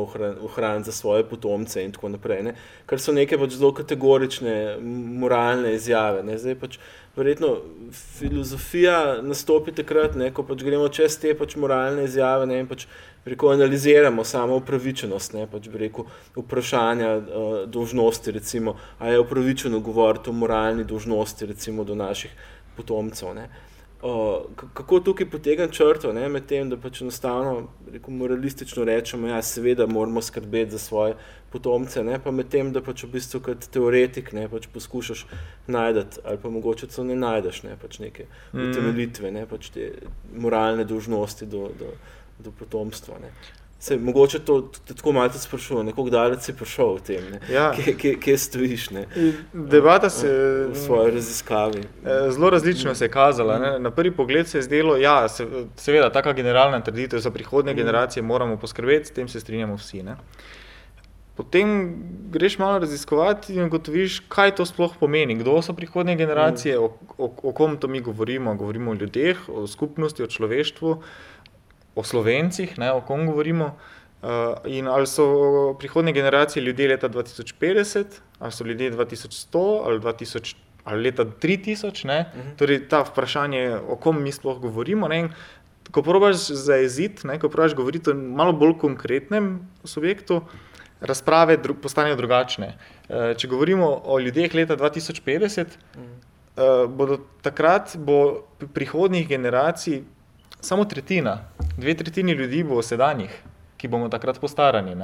ohraniti za svoje potomce in tako naprej. Ne, kar so neke pač zelo kategorične moralne izjave. Ne, zdaj pač verjetno filozofija nastopi takrat, ne, ko pač gremo čez te pač moralne izjave ne, in pač rekel, analiziramo samo upravičenost, ne, pač rekel, vprašanja uh, dolžnosti, recimo, a je upravičeno govoriti o moralni dolžnosti recimo, do naših potomcev. Ne. Uh, kako tukaj potegam črto, ne, med tem, da pač enostavno rekel, moralistično rečemo, ja, seveda moramo skrbeti za svoje potomce, ne, pa med tem, da pač v bistvu kot teoretik ne, pač poskušaš najti, ali pa mogoče to ne najdeš, ne, pač neke mm. utemeljitve, ne, pač te moralne dolžnosti do, do, do potomstva. Ne. Se, mogoče to tako malo sprašuje, kako daleč si prišel v tem, ja. kje, kje, kje stojiš. Ne? Debata se je v svoji raziskavi. Eh, zelo različno se je kazala. Ne? Na prvi pogled se je zdelo, da ja, se, seveda taka generalna trditev za prihodne mm. generacije moramo poskrbeti, s tem se strinjamo vsi. Ne? Potem greš malo raziskovati in ugotoviš, kaj to sploh pomeni, kdo so prihodne generacije, mm. o, o, o kom to mi govorimo. Govorimo o ljudeh, o skupnosti, o človeštvu. Uh, o slovencih, ne, o kom govorimo. Uh, in ali so prihodne generacije ljudje leta 2050, ali so ljudje 2100, ali, 2000, ali leta 3000, ne, uh mhm. -huh. torej ta vprašanje, o kom mi sploh govorimo. Ne, ko probaš zaeziti, ko probaš govoriti o malo bolj konkretnem subjektu, razprave dru postanejo drugačne. Uh, če govorimo o ljudeh leta 2050, uh -huh. uh, bodo takrat bo prihodnih generacij samo tretjina, dve tretjini ljudi bo sedanjih, ki bomo takrat postarani.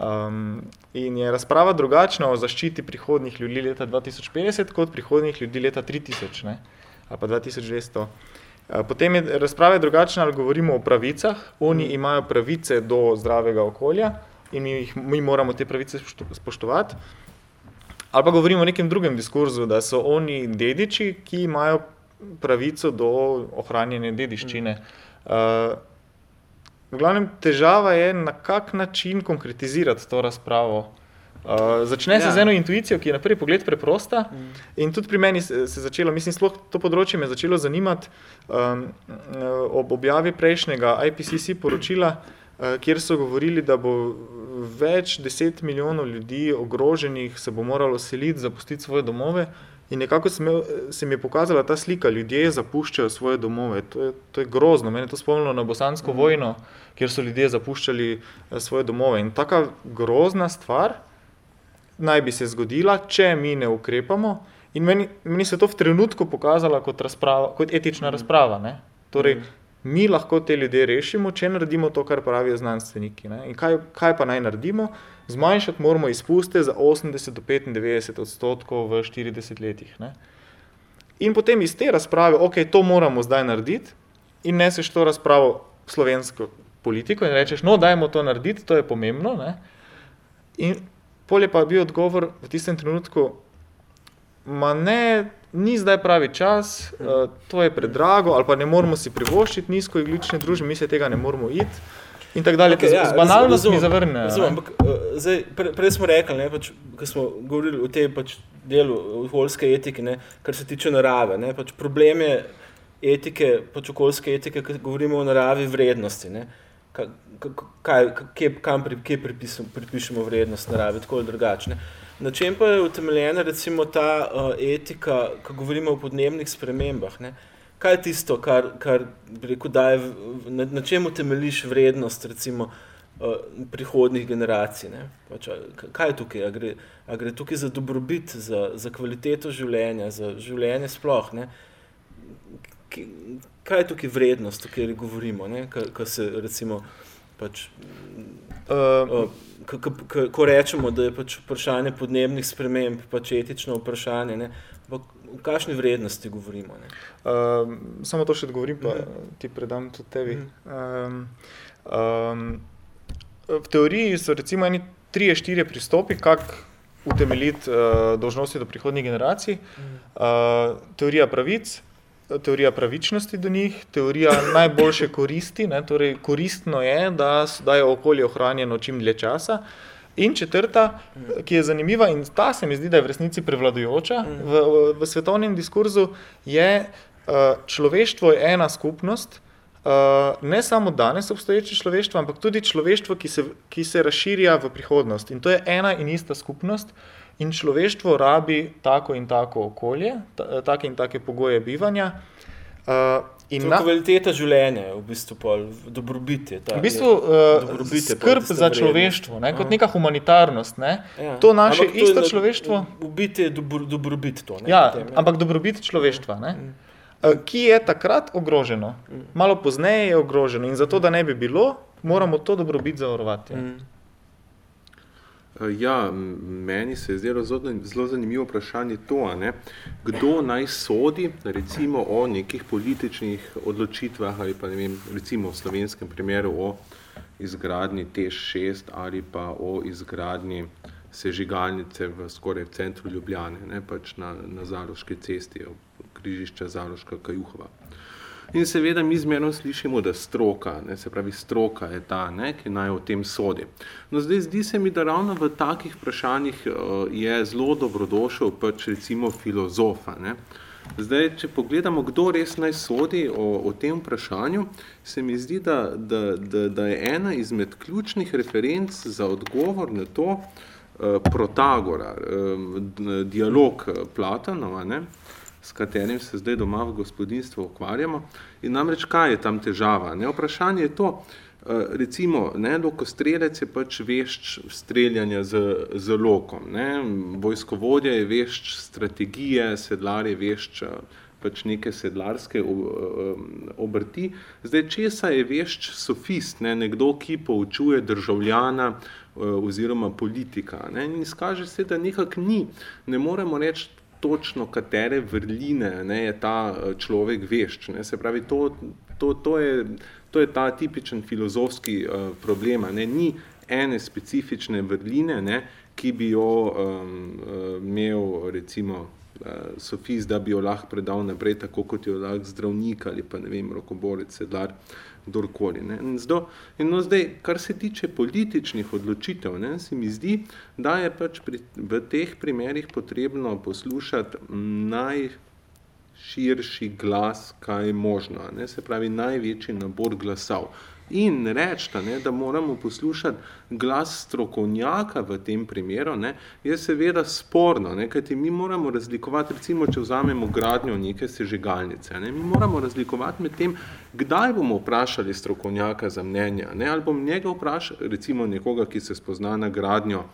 Um, in je razprava drugačna o zaščiti prihodnih ljudi leta 2050, kot prihodnih ljudi leta 3000 ne? ali pa 2200. Potem je razprava drugačna, ali govorimo o pravicah. Oni mm. imajo pravice do zdravega okolja in mi, jih, mi moramo te pravice spoštovati. Ali pa govorimo o nekem drugem diskurzu, da so oni dediči, ki imajo pravico do ohranjanja dediščine. Uh, v glavnem, težava je, na kak način konkretizirati to razpravo. Uh, začne ja. se z eno intuicijo, ki je na prvi pogled preprosta. Mm. In tudi pri meni se je začelo, mislim, sploh to področje me je začelo zanimati um, ob objavi prejšnjega IPCC poročila, uh, kjer so govorili, da bo več deset milijonov ljudi ogroženih se bo moralo seliti, zapustiti svoje domove. In nekako se mi, se mi je pokazala ta slika, ljudje zapuščajo svoje domove. To je, to je grozno. Mene je to spomnilo na Bosansko mm. vojno, kjer so ljudje zapuščali eh, svoje domove. In taka grozna stvar naj bi se zgodila, če mi ne ukrepamo. In meni, meni se je to v trenutku pokazalo kot, kot etična mm. razprava. Ne? Torej, mm mi lahko te ljudi rešimo, če naredimo to, kar pravijo znanstveniki. Kaj, kaj pa naj naredimo? Zmanjšati moramo izpuste za 80 do 95 odstotkov v 40 letih. Ne? In potem iz te razprave, ok, to moramo zdaj narediti, in ne seš to razpravo slovensko politiko in rečeš, no, dajmo to narediti, to je pomembno. Ne? In polje pa bi odgovor v tistem trenutku, ma ne, ni zdaj pravi čas, uh, to je predrago, ali pa ne moramo si privoščiti nizkoiglične družbe, mi se tega ne moramo iti. In tako dalje, okay, ja, z banalnostmi zavrnejo. Ampak uh, pre, prej smo rekli, ne, pač, ko smo govorili o tem pač, delu okoljske etike, ne, kar se tiče narave. Ne, pač, problem je etike, pač okoljske etike, ki govorimo o naravi vrednosti. Ne, kaj, kaj, kje, kam pri, kje pripišemo vrednost narave, tako ali drugače. Na čem pa je utemeljena recimo ta uh, etika, ko govorimo o podnebnih spremembah? Ne? Kaj je tisto, kar, kar rekel, daje, na, na čem utemeliš vrednost recimo, uh, prihodnih generacij? Pač, kaj je tukaj? A gre, a gre tukaj za dobrobit, za, za kvaliteto življenja, za življenje sploh? Ne? Kaj je tukaj vrednost, o kateri govorimo? Ko se recimo pač. Uh, uh, ko rečemo, da je pač vprašanje podnebnih sprememb pač etično vprašanje, ne, v kakšni vrednosti govorimo? Um, samo to še odgovorim, pa mm. ti predam tudi tebi. Mm. Um, um, v teoriji so recimo eni trije, štirje pristopi, kako utemeljiti uh, dožnosti do prihodnjih generacij. Mm. Uh, teorija pravic, teorija pravičnosti do njih, teorija najboljše koristi, ne, torej koristno je, da je okolje ohranjeno čim dlje časa. In četrta, ki je zanimiva in ta se mi zdi, da je v resnici prevladujoča v, v, svetovnem diskurzu, je uh, človeštvo je ena skupnost, uh, ne samo danes obstoječe človeštvo, ampak tudi človeštvo, ki se, ki se razširja v prihodnost. In to je ena in ista skupnost. In človeštvo rabi tako in tako okolje, take in take pogoje bivanja. Uh, in na... Kvaliteta življenja je v bistvu pol, dobrobit. Je ta, v bistvu uh, skrb za človeštvo, ne, kot neka humanitarnost. Ne. Ja. To naše ampak isto to je, človeštvo. Biti je dobro, dobrobit to. Ne, ja, tem, ja. Ampak dobrobit človeštva. Ne. Uh, ki je takrat ogroženo, mm. malo pozneje je ogroženo, in zato, da ne bi bilo, moramo to dobrobit zavarovati. Mm. Ja, meni se je zdelo zelo zanimivo vprašanje to, ne? kdo naj sodi recimo o nekih političnih odločitvah ali pa ne vem, recimo v slovenskem primeru o izgradnji TEŠ-6 ali pa o izgradnji sežigalnice v skoraj v centru Ljubljane, ne? pač na, na Zaloški cesti, križišča Zaloška Kajuhova. In seveda mi zmerno slišimo, da stroka, ne, se pravi stroka je ta, ne, ki naj o tem sodi. No zdaj zdi se mi, da ravno v takih vprašanjih uh, je zelo dobrodošel pač recimo filozofa. Ne. Zdaj, če pogledamo, kdo res naj sodi o, o tem vprašanju, se mi zdi, da, da, da, da je ena izmed ključnih referenc za odgovor na to uh, Protagora, uh, dialog Platonova, ne, s katerim se zdaj doma v gospodinstvu ukvarjamo. In namreč, kaj je tam težava? Ne? Vprašanje je to, eh, recimo, ne, lokostrelec je pač vešč streljanja z, z lokom, ne? vojskovodja je vešč strategije, sedlar je vešč eh, pač neke sedlarske eh, obrti. Zdaj, česa je vešč sofist, ne? nekdo, ki poučuje državljana oziroma politika. Ne? In izkaže se, da nekak ni. Ne moremo reči, točno katere vrline ne, je ta eh, človek vešč. Ne. Se pravi, to, to, to, je, to je ta tipičen filozofski uh, problem. Ne. Ni ene specifične vrline, ne, ki bi jo um, imel recimo uh, sofist, da bi jo lahko predal naprej, tako kot jo lahko zdravnik ali pa ne vem, rokoborec, sedlar. Uh, kdorkoli. Ne. In, zdo, in no zdaj, kar se tiče političnih odločitev, ne, se mi zdi, da je pač pri, v teh primerih potrebno poslušati najširši glas, kaj je možno. Ne. Se pravi, največji nabor glasov. In reči, da moramo poslušati glas strokovnjaka v tem primeru, ne, je seveda sporno, ne, kajti mi moramo razlikovati, recimo, če vzamemo gradnjo neke sežigalnice, ne, mi moramo razlikovati med tem, kdaj bomo vprašali strokovnjaka za mnenja, ne, ali bom njega vprašal, recimo nekoga, ki se spozna na gradnjo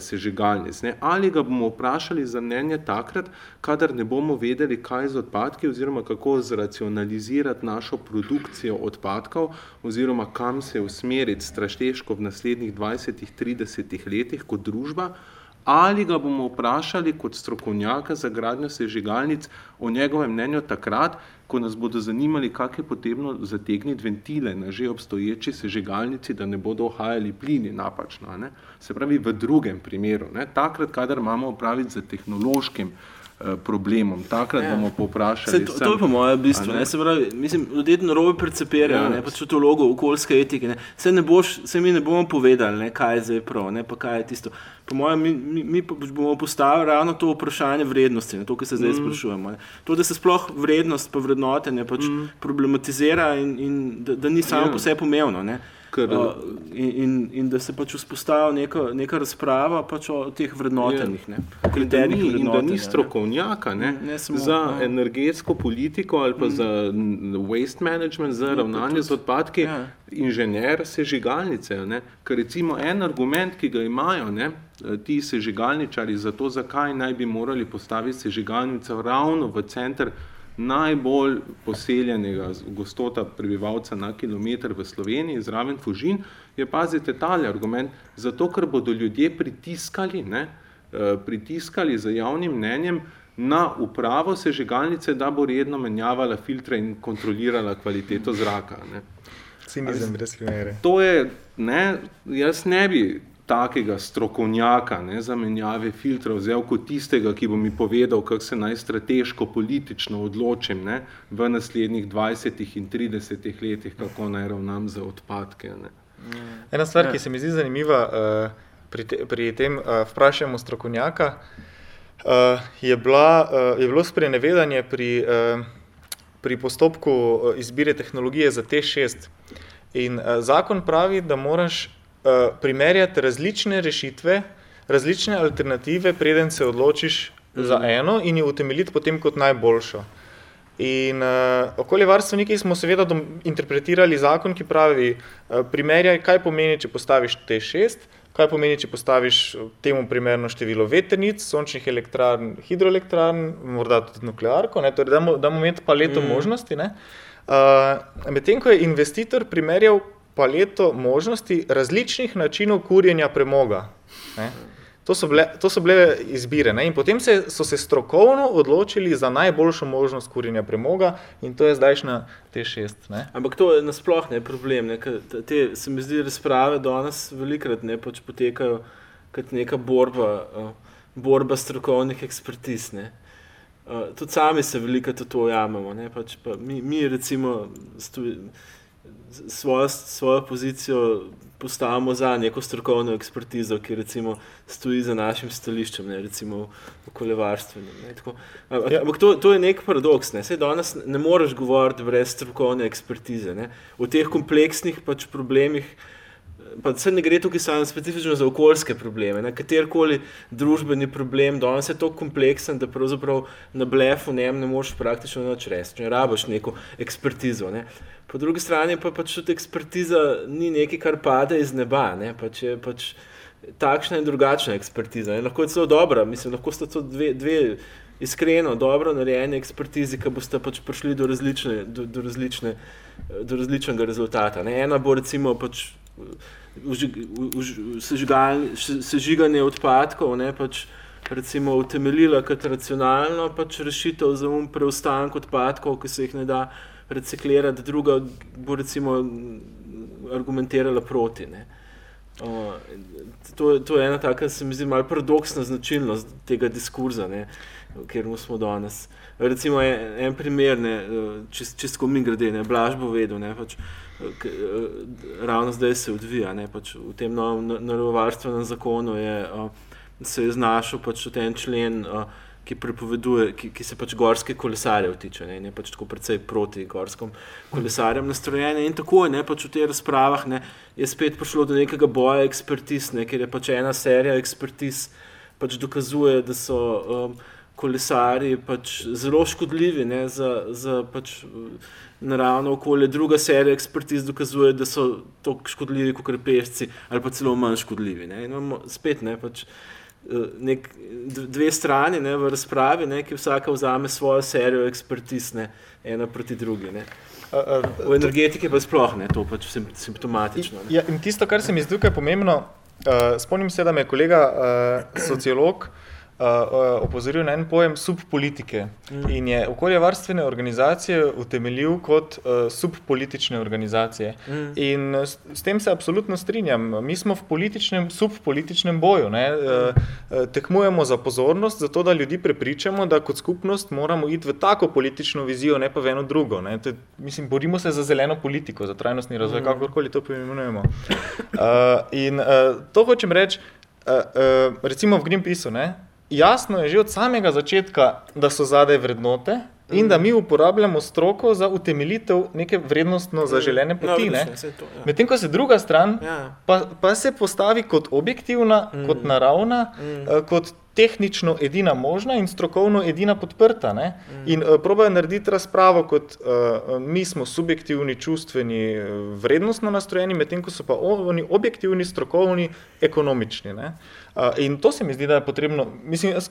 sežigalnic. Ne? Ali ga bomo vprašali za mnenje takrat, kadar ne bomo vedeli, kaj z odpadki oziroma kako zracionalizirati našo produkcijo odpadkov oziroma kam se usmeriti strateško v naslednjih 20-30 letih kot družba, ali ga bomo vprašali kot strokovnjaka za gradnjo sežigalnic o njegovem mnenju takrat, ko nas bodo zanimali, kako je potrebno zategniti ventile na že obstoječi sežigalnici, da ne bodo ohajali plini napačno. Ne? Se pravi v drugem primeru, ne? takrat, kadar imamo opraviti za tehnološkim Eh, problemom. Takrat ja. bomo poprašali. Se, to, to je po mojem bistvu. Ne? Se pravi, mislim, ljudje narobe percepirajo, ja. pač to logo okoljske etike. Ne? Se, ne boš, se mi ne bomo povedali, ne? kaj je zdaj prav, ne? pa kaj je tisto. Po mojem, mi, mi, mi bomo postavili ravno to vprašanje vrednosti, ne? to, kar se zdaj mm. sprašujemo. Ne? To, da se sploh vrednost pa vrednotenje pač mm. problematizira in, in da, da ni samo ja. po sebi pomembno. Ker, uh, in, in, in da se pač vzpostavi neka, neka razprava pač o teh vrednotenih ja. kriterijih. In da ni strokovnjaka ne, ne samo, za no. energetsko politiko ali pa mm. za waste management, za ja, ravnanje z odpadki, ja. inžener sežigalnice. Ne. Ker recimo en argument, ki ga imajo ne, ti sežigalničari za to, zakaj naj bi morali postaviti sežigalnico ravno v center najbolj poseljenega gostota prebivalca na kilometr v Sloveniji, zraven Fužin, je, pazite, tali argument, zato, ker bodo ljudje pritiskali, ne, eh, pritiskali za javnim mnenjem na upravo sežigalnice, da bo redno menjavala filtre in kontrolirala kvaliteto zraka. Ne. Cinizem brez primere. To je, ne, jaz ne bi takega strokovnjaka ne, za menjave filtrov vzel kot tistega, ki bo mi povedal, kako se naj strateško, politično odločim ne, v naslednjih 20 in 30 letih, kako naj ravnam za odpadke. Ne. Ena stvar, ki se mi zdi zanimiva uh, pri, te, pri tem uh, vprašanju strokovnjaka, uh, je, bila, uh, je bilo sprenevedanje pri, uh, pri postopku izbire tehnologije za T6. In uh, zakon pravi, da moraš primerjati različne rešitve, različne alternative, preden se odločiš mm. za eno in jo utemeljiti potem kot najboljšo. In uh, okoljevarstveniki smo seveda interpretirali zakon, ki pravi, uh, primerjaj, kaj pomeni, če postaviš T6, kaj pomeni, če postaviš temu primerno število veternic, sončnih elektrarn, hidroelektrarn, morda tudi nuklearko, ne, torej damo, damo imeti paleto mm. možnosti. Uh, Medtem ko je investitor primerjal paleto možnosti različnih načinov kurjenja premoga. To so, bile, to so bile izbire. Ne? In potem se, so se strokovno odločili za najboljšo možnost kurjenja premoga, in to je zdajšnja T6. Ne? Ampak to je nasplošno problem. Ne? Te, se mi zdi, razprave danes velikrat ne pač potekajo kot neka borba, uh, borba strokovnih ekspertiz. Ne? Uh, tudi sami se veliko to ujamemo. Pač mi, mi, recimo, stoji, svojo, svojo pozicijo postavimo za neko strokovno ekspertizo, ki recimo stoji za našim stališčem, ne, recimo okoljevarstvenim. Ampak to, to je nek paradoks. Ne. Sej danes ne moreš govoriti brez strokovne ekspertize. Ne. V teh kompleksnih pač problemih, pa se ne gre tukaj samo specifično za okoljske probleme. Ne. Katerkoli družbeni problem, danes je to kompleksen, da pravzaprav na blefu ne, ne moreš praktično nič reči. Ne rabiš neko ekspertizo. Ne. Po drugi strani pa pač tudi ekspertiza ni nekaj, kar pade iz neba. Ne? Pač je pač takšna in drugačna ekspertiza. Ne? Lahko je celo dobra, mislim, lahko sta to dve, dve iskreno, dobro narejeni ekspertizi, ki boste pač prišli do, različne, do, do, različne, do različnega rezultata. Ne? Ena bo recimo pač sežiganje odpadkov. Ne? Pač, Recimo, utemeljila kot racionalno pač rešitev za um preostanek odpadkov, ki se jih ne da uh, reciklirati, druga bo recimo argumentirala proti. O, to, to je ena taka, se mi zdi, malo paradoksna značilnost tega diskurza, ne, kjer smo danes. Recimo en, en primer, čisto mi grede, ne, Blaž bo vedel, ne, pač, k, ravno zdaj se odvija, ne, pač v tem novem naravovarstvenem zakonu je, o, se je znašel pač v ten člen, o, ki prepoveduje, ki, ki se pač gorske kolesarje vtiče, ne, in je pač tako precej proti gorskim kolesarjem nastrojen. In tako je, pač v teh razpravah ne, je spet prišlo do nekega boja ekspertiz, ne, ker je pač ena serija ekspertiz pač dokazuje, da so um, kolesari pač zelo škodljivi ne, za, za pač naravno okolje. Druga serija ekspertiz dokazuje, da so tako škodljivi kot pešci ali pa celo manj škodljivi. Ne. In imamo spet ne, pač, nek, dve strani ne, v razpravi, ne, ki vsaka vzame svojo serijo ekspertiz, ne, ena proti drugi. Ne. V energetiki pa sploh ne, to pač simptomatično. Ja, in tisto, kar se mi zdi tukaj pomembno, uh, spomnim se, da me je kolega uh, sociolog uh, uh, opozoril na en pojem subpolitike mm. in je okoljevarstvene organizacije utemeljil kot uh, subpolitične organizacije. Mm. In s, s tem se absolutno strinjam. Mi smo v političnem, subpolitičnem boju. Ne? Uh, tekmujemo za pozornost, zato da ljudi prepričamo, da kot skupnost moramo iti v tako politično vizijo, ne pa v eno drugo. Te, mislim, borimo se za zeleno politiko, za trajnostni razvoj, mm. kakorkoli to poimenujemo. Uh, in uh, to hočem reči, uh, uh, recimo v Greenpeaceu jasno je že od samega začetka, da so zadaj vrednote in da mi uporabljamo stroko za utemeljitev neke vrednostno zaželene no, poti. No, ja. Medtem ko se druga stran ja. pa, pa se postavi kot objektivna, mm. kot naravna, mm. uh, kot tehnično edina možna in strokovno edina podprta. Mm. In uh, probajo narediti razpravo, kot uh, mi smo subjektivni, čustveni, vrednostno nastrojeni, medtem ko so pa oni objektivni, strokovni, ekonomični. Ne? Uh, in to se mi zdi, da je potrebno, mislim, jaz,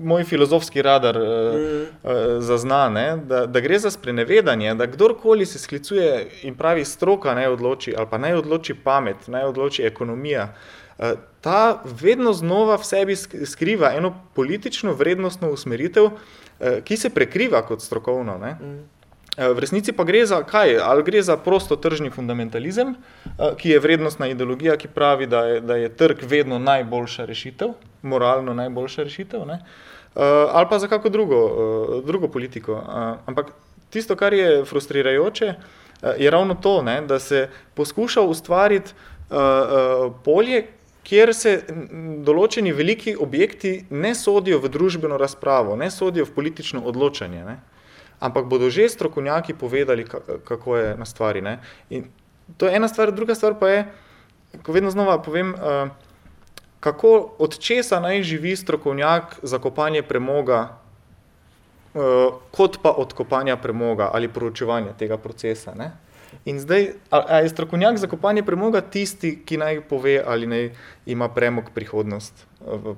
moj filozofski radar uh, uh, zazna, ne, da, da gre za sprenevedanje, da kdorkoli se sklicuje in pravi stroka naj odloči, ali pa naj odloči pamet, naj odloči ekonomija. Ta vedno znova v sebi skriva eno politično vrednostno usmeritev, ki se prekriva kot strokovno. Ne. Mm. Eh, v resnici pa gre za kaj? Ali gre za prosto tržni fundamentalizem, eh, ki je vrednostna ideologija, ki pravi, da je, da je trg vedno najboljša rešitev, moralno najboljša rešitev, ne? Eh, ali pa za kako drugo, drugo politiko. Ampak tisto, kar je frustrirajoče, je ravno to, ne? da se poskuša ustvariti polje, kjer se določeni veliki objekti ne sodijo v družbeno razpravo, ne sodijo v politično odločanje. Ne? Ampak bodo že strokovnjaki povedali, kako je na stvari. Ne? In to je ena stvar, druga stvar pa je, ko vedno znova povem, uh, kako od česa naj živi strokovnjak za kopanje premoga, uh, kot pa od kopanja premoga ali poročevanja tega procesa. Ne? In zdaj, ali je strokovnjak za kopanje premoga tisti, ki naj pove, ali naj ima premog prihodnost v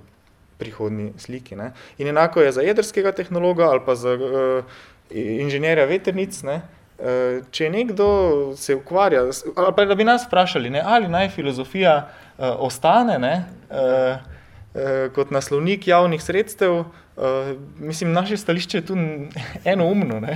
prihodni sliki. Ne? In enako je za jedrskega tehnologa ali pa za uh, inženirja veternic. Ne? Eh, če nekdo se ukvarja, ali pa da bi nas vprašali, ne, ali naj filozofija uh, ostane ne, uh, uh, kot naslovnik javnih sredstev, uh, mislim, naše stališče je tu enoumno. Uh,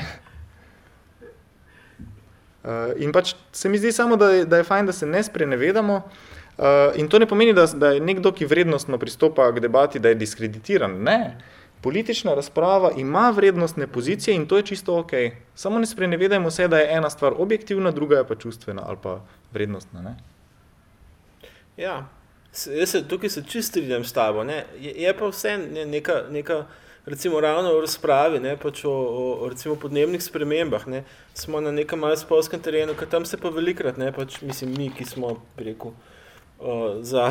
in pač se mi zdi samo, da je, da je fajn, da se ne sprenevedamo. Uh, in to ne pomeni, da, da je nekdo, ki vrednostno pristopa k debati, da je diskreditiran. Ne. Uh, Politična razprava ima vrednostne pozicije in to je čisto ok. Samo ne sprenevedajmo se, da je ena stvar objektivna, druga je pa čustvena ali pa vrednostna. Ne? Ja, jaz se tukaj se čisto strinjam s tabo. Ne? Je, je pa vse neka, neka recimo ravno v razpravi, ne, pač o, o recimo podnebnih spremembah, ne, smo na nekem malo spolskem terenu, ker tam se pa velikrat, ne, pač mislim mi, ki smo, rekel, uh, za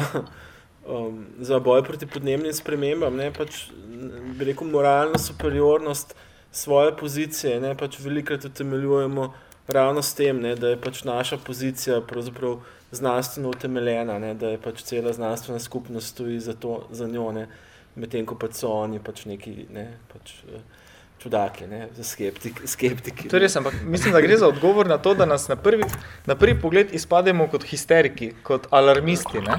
um, za boj proti podnebnim spremembam, ne pač, bi rekel, moralna superiornost svoje pozicije, ne pač velikrat utemeljujemo ravno s tem, ne, da je pač naša pozicija pravzaprav znanstveno utemeljena, ne, da je pač cela znanstvena skupnost stoji za, to, za njo, medtem ko pač so oni pač neki, ne, pač, uh, čudaki, ne, za skeptik, skeptiki. To je res, ampak mislim, da gre za odgovor na to, da nas na prvi, na prvi pogled izpademo kot histeriki, kot alarmisti. Ne?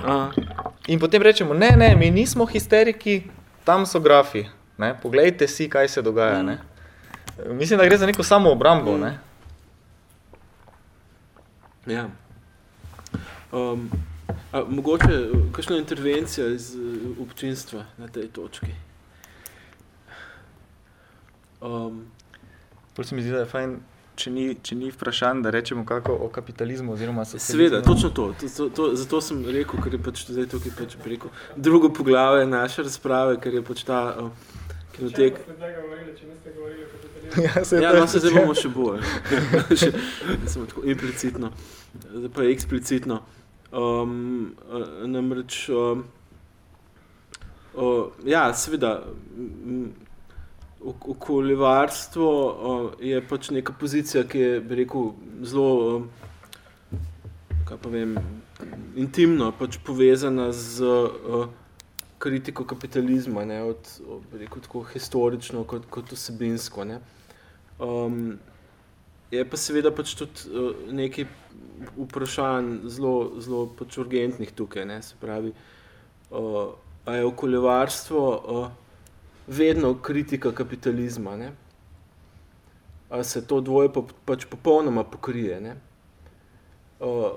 In potem rečemo, ne, ne, mi nismo histeriki, tam so grafi. Ne? Poglejte si, kaj se dogaja. Ne? Mislim, da gre za neko samo obrambo. Ne? Ja. Um, a, mogoče kakšna intervencija iz občinstva na tej točki? Um, Prvo se mi zdi, da je fajn, če ni, če ni vprašanj, da rečemo kako o kapitalizmu. Sveda, točno to. to, to, to zato sem rekel, ker je pač zdaj tukaj pač rekel, drugo poglavje naše razprave, ker je pač ta uh, Kinotek. Ja, se Ja, no, se zdaj bomo še bolj. Še- Samo tako implicitno, zdaj pa eksplicitno. Um, uh, namreč, um, uh, ja, seveda, okoljevarstvo uh, je pač neka pozicija, ki je, rekel, zelo, pa vem, intimno pač povezana z uh, kritiko kapitalizma, ne, od, rekel, tako historično kot, kot vsebinsko. Ne. Um, je pa seveda pač tudi uh, nekaj vprašanj zelo, zelo pač urgentnih tukaj, ne, se pravi, uh, a je okoljevarstvo uh, vedno kritika kapitalizma, ne? a se to dvoje pa, pač popolnoma pokrije, ne? Uh,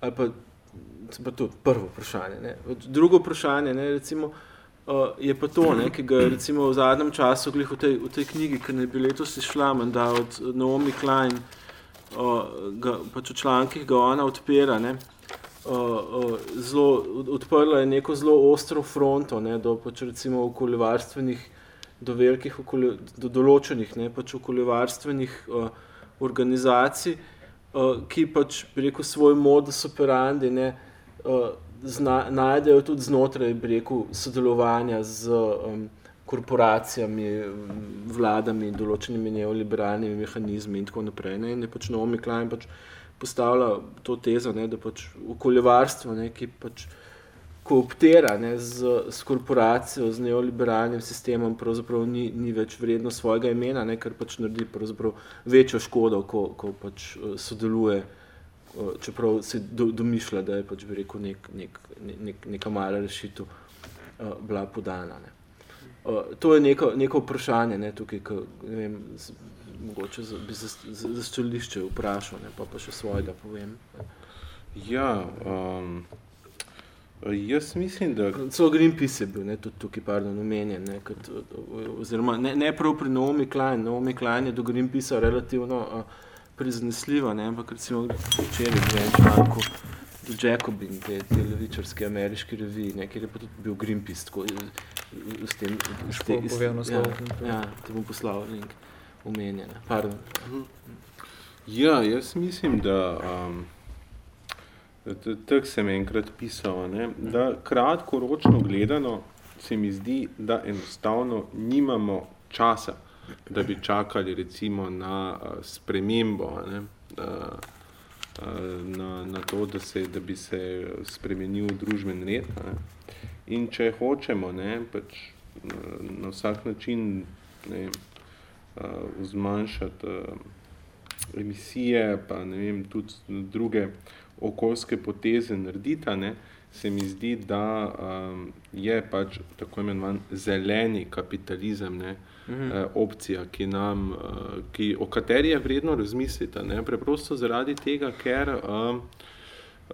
ali pa, pa to prvo vprašanje, ne? Drugo vprašanje, ne, recimo, Uh, je pa to, ne, ki ga recimo v zadnjem času, glih v tej, v tej knjigi, ki ne bi letos izšla, menda od Naomi Klein, uh, ga, pač v člankih ga ona odpira, ne, uh, uh, zelo, odprla je neko zelo ostro fronto, ne, do pač recimo okoljevarstvenih, do velikih, okolje, do določenih, ne, pač okoljevarstvenih uh, organizacij, uh, ki pač, rekel, svoj modus operandi, ne, uh, zna, najdejo tudi znotraj rekel, sodelovanja z um, korporacijami, vladami, določenimi neoliberalnimi mehanizmi in tako naprej. Ne? In je pač Naomi Klein pač postavila to tezo, ne? da pač okoljevarstvo, ne? ki pač kooptira ne? z, z korporacijo, z neoliberalnim sistemom, pravzaprav ni, ni več vredno svojega imena, ne? ker pač naredi večjo škodo, ko, ko pač uh, sodeluje čeprav se do, domišlja, da je pač bi rekel nek, nek, nek, neka mala rešitev uh, bila podana. Ne. To je neko, neko vprašanje, ne, tukaj, ko, ne vem, mogoče za, bi za, za, za stolišče vprašal, ne, pa pa še svojega povem. Ja, um, jaz mislim, da... Celo Greenpeace je bil ne, tudi tukaj pardon, omenjen, ne, kot, oziroma ne, ne prav pri Naomi Klein. Naomi Klein je do Greenpeacea relativno uh, prizanesljiva, ne, ampak recimo včeraj v enem članku do Jacobin, te, te levičarske ameriške reviji, ne, kjer je pa tudi bil Greenpeace, tako, s tem, s te, tem, ja, ja, te bom poslal link omenjene. Pardon. Ja, jaz mislim, da um, tako sem enkrat pisal, ne, da kratkoročno gledano se mi zdi, da enostavno nimamo časa da bi čakali recimo na uh, spremembo, ne, uh, na, na to, da, se, da bi se spremenil družben red. Ne. In če hočemo ne, pač, na vsak način ne, uh, zmanjšati uh, emisije, pa ne vem, tudi druge okoljske poteze narediti, ne, se mi zdi, da um, je pač tako imenovan zeleni kapitalizem, ne, uh, opcija, ki nam, uh, ki, o kateri je vredno razmisliti. Ne? Preprosto zaradi tega, ker um,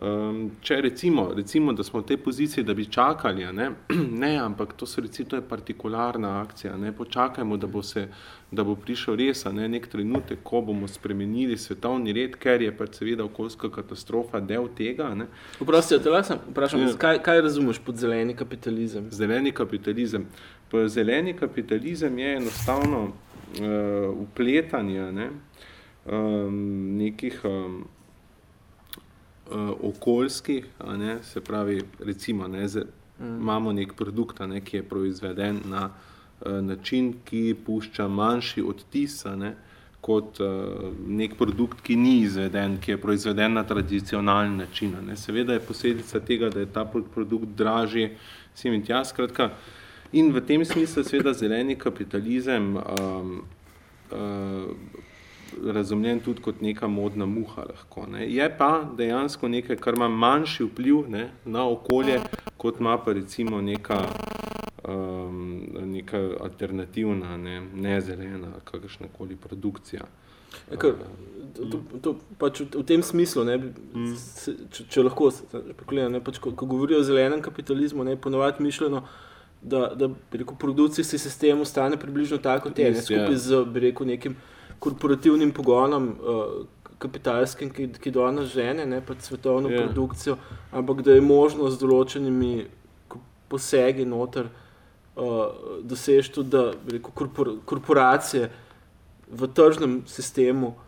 um, če recimo, recimo, da smo v tej poziciji, da bi čakali, ne, ne ampak to, so, recimo, to je partikularna akcija, ne? počakajmo, da bo, se, da bo prišel res ne? nek trenutek, ko bomo spremenili svetovni red, ker je pač seveda okoljska katastrofa del tega. Vprosti, te sem vprašal, ja. kaj, kaj razumeš pod zeleni kapitalizem? Zeleni kapitalizem. Pa zeleni kapitalizem je enostavno uh, upletanje ne, um, nekih um, okoljskih, a ne, se pravi, recimo, ne, z, mm. imamo nek produkt, ne, ki je proizveden na uh, način, ki pušča manjši odtis, ne, kot uh, nek produkt, ki ni izveden, ki je proizveden na tradicionalni način. Ne. Seveda je posledica tega, da je ta produkt dražji, sem in tja, skratka, In v tem smislu seveda zeleni kapitalizem um, uh, razumljen tudi kot neka modna muha lahko. Ne. Je pa dejansko nekaj, kar ima manjši vpliv ne, na okolje, kot ima pa recimo neka, um, neka alternativna, ne, nezelena, kakršnakoli produkcija. Je, kar, to, to, pač v, v tem smislu, ne, se, če, če lahko, ne, pač, ko, ko govorijo o zelenem kapitalizmu, ne, ponovati mišljeno, da, da rekel, produkcijski sistem ostane približno tako, kot je, ne, skupaj z rekel, nekim korporativnim pogonom, uh, kapitalskim, ki, ki do nas žene, ne pa svetovno yeah. produkcijo, ampak da je možno z določenimi posegi noter uh, dosežeš tudi, da rekel, korpor, korporacije v tržnem sistemu uh,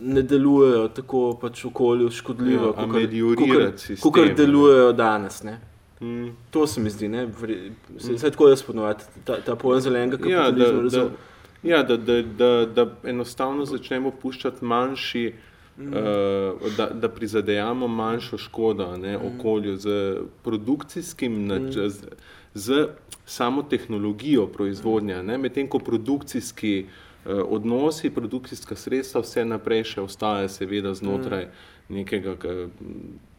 ne delujejo tako pač okolju škodljivo, Ja, meliorirati kakor- sistem, kakor ne. delujejo danes. Ne? Mm. To se mi zdi, ne, vre- se, se tako jaz ponovadi, ta, ta pojem zelenega Ja, da, kapitalizma. da. Ja da, da, da, da enostavno začnemo puščati manjši, mm. uh, da, da prizadejamo manjšo škodo ne, Mhm. okolju z produkcijskim, nač, z, z samo tehnologijo proizvodnja, medtem ko produkcijski uh, odnosi, produkcijska sredstva vse naprej še ostaje seveda znotraj mm. nekega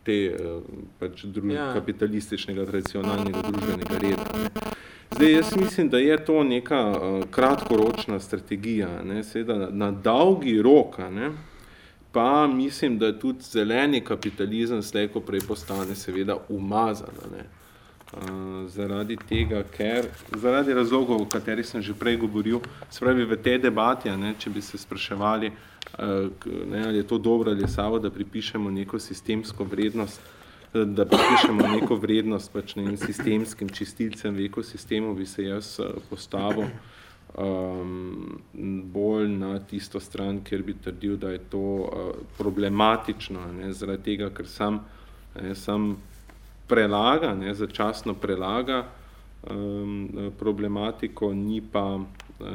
te uh, pač dru, Ja. ja. kapitalističnega, tradicionalnega družbenega reda. Ne. Zdaj, jaz mislim, da je to neka uh, kratkoročna strategija, ne, seveda na, na dolgi rok, ne, pa mislim, da tudi zeleni kapitalizem slejko prej postane seveda umazan. Ne. Uh, zaradi tega, ker, zaradi razlogov, o katerih sem že prej govoril, se pravi v tej debati, ne, če bi se spraševali, uh, ne, ali je to dobro ali je slabo, da pripišemo neko sistemsko vrednost, eh, da pripišemo neko vrednost pač ne vem, sistemskim čistilcem v ekosistemu, bi se jaz eh, postavil um, bolj na tisto stran, kjer bi trdil, da je to uh, problematično, ne, zaradi tega, ker sam, ne, sam prelaga, ne, začasno prelaga um, problematiko, ni pa,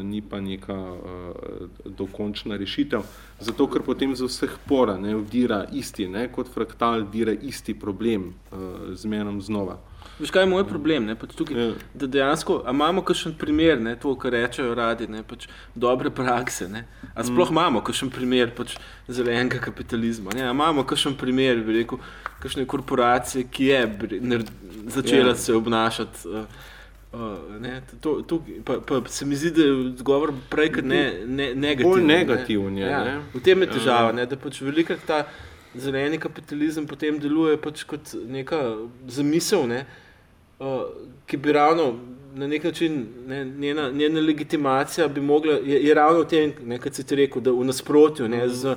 ni pa neka uh, dokončna rešitev. Zato, ker potem z vseh pora ne, vdira isti, ne, kot fraktal vdira isti problem uh, zmerom znova. Veš, kaj je moj problem? Ne? Pač tukaj, Ja. da dejansko imamo kakšen primer, ne? to, kar rečejo radi, ne? pač dobre prakse. Ne? A sploh mm. imamo kakšen primer pač zelenega kapitalizma? Ne? Imamo kakšen primer, bi rekel, kakšne korporacije, ki je bi re- nar- začela Ja. se obnašati. Uh, uh, ne? To, to, pa, pa se mi zdi, da je odgovor prej ne, ne, negativen. Bolj ne. negativen je, Ja. ne. V tem je težava, ne? da pač velikrat ta zeleni kapitalizem potem deluje pač kot neka zamisel, ne? uh, ki bi ravno na nek način, ne, njena, njena legitimacija bi mogla, je, je ravno v tem, ne, kot si ti rekel, da v nasprotju ne, z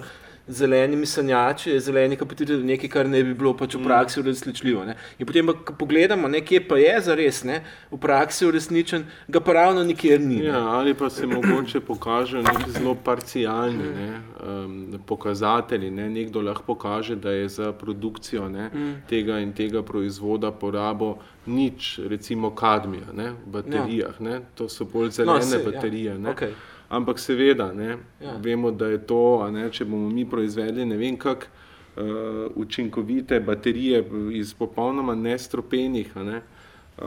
zelenimi sanjači, je zeleni kapitalizem nekaj, kar ne bi bilo pač v praksi uresničljivo. Ne. In potem ko pogledamo, ne, kje pa je zares ne, v praksi uresničen, ga pa ravno nikjer ni. ne. Ja, ali pa se mogoče pokažejo neki zelo parcialni ne, um, pokazatelji. Ne. Nekdo lahko pokaže, da je za produkcijo ne, tega in tega proizvoda porabo nič, recimo kadmija ne, v baterijah. Ne. To so bolj zelene saj, ja. baterije. Ne. Okej. Ampak seveda, ne, Ja. vemo, da je to, ne, če bomo mi proizvedli ne vem kak uh, učinkovite baterije iz popolnoma nestropenih ne, uh,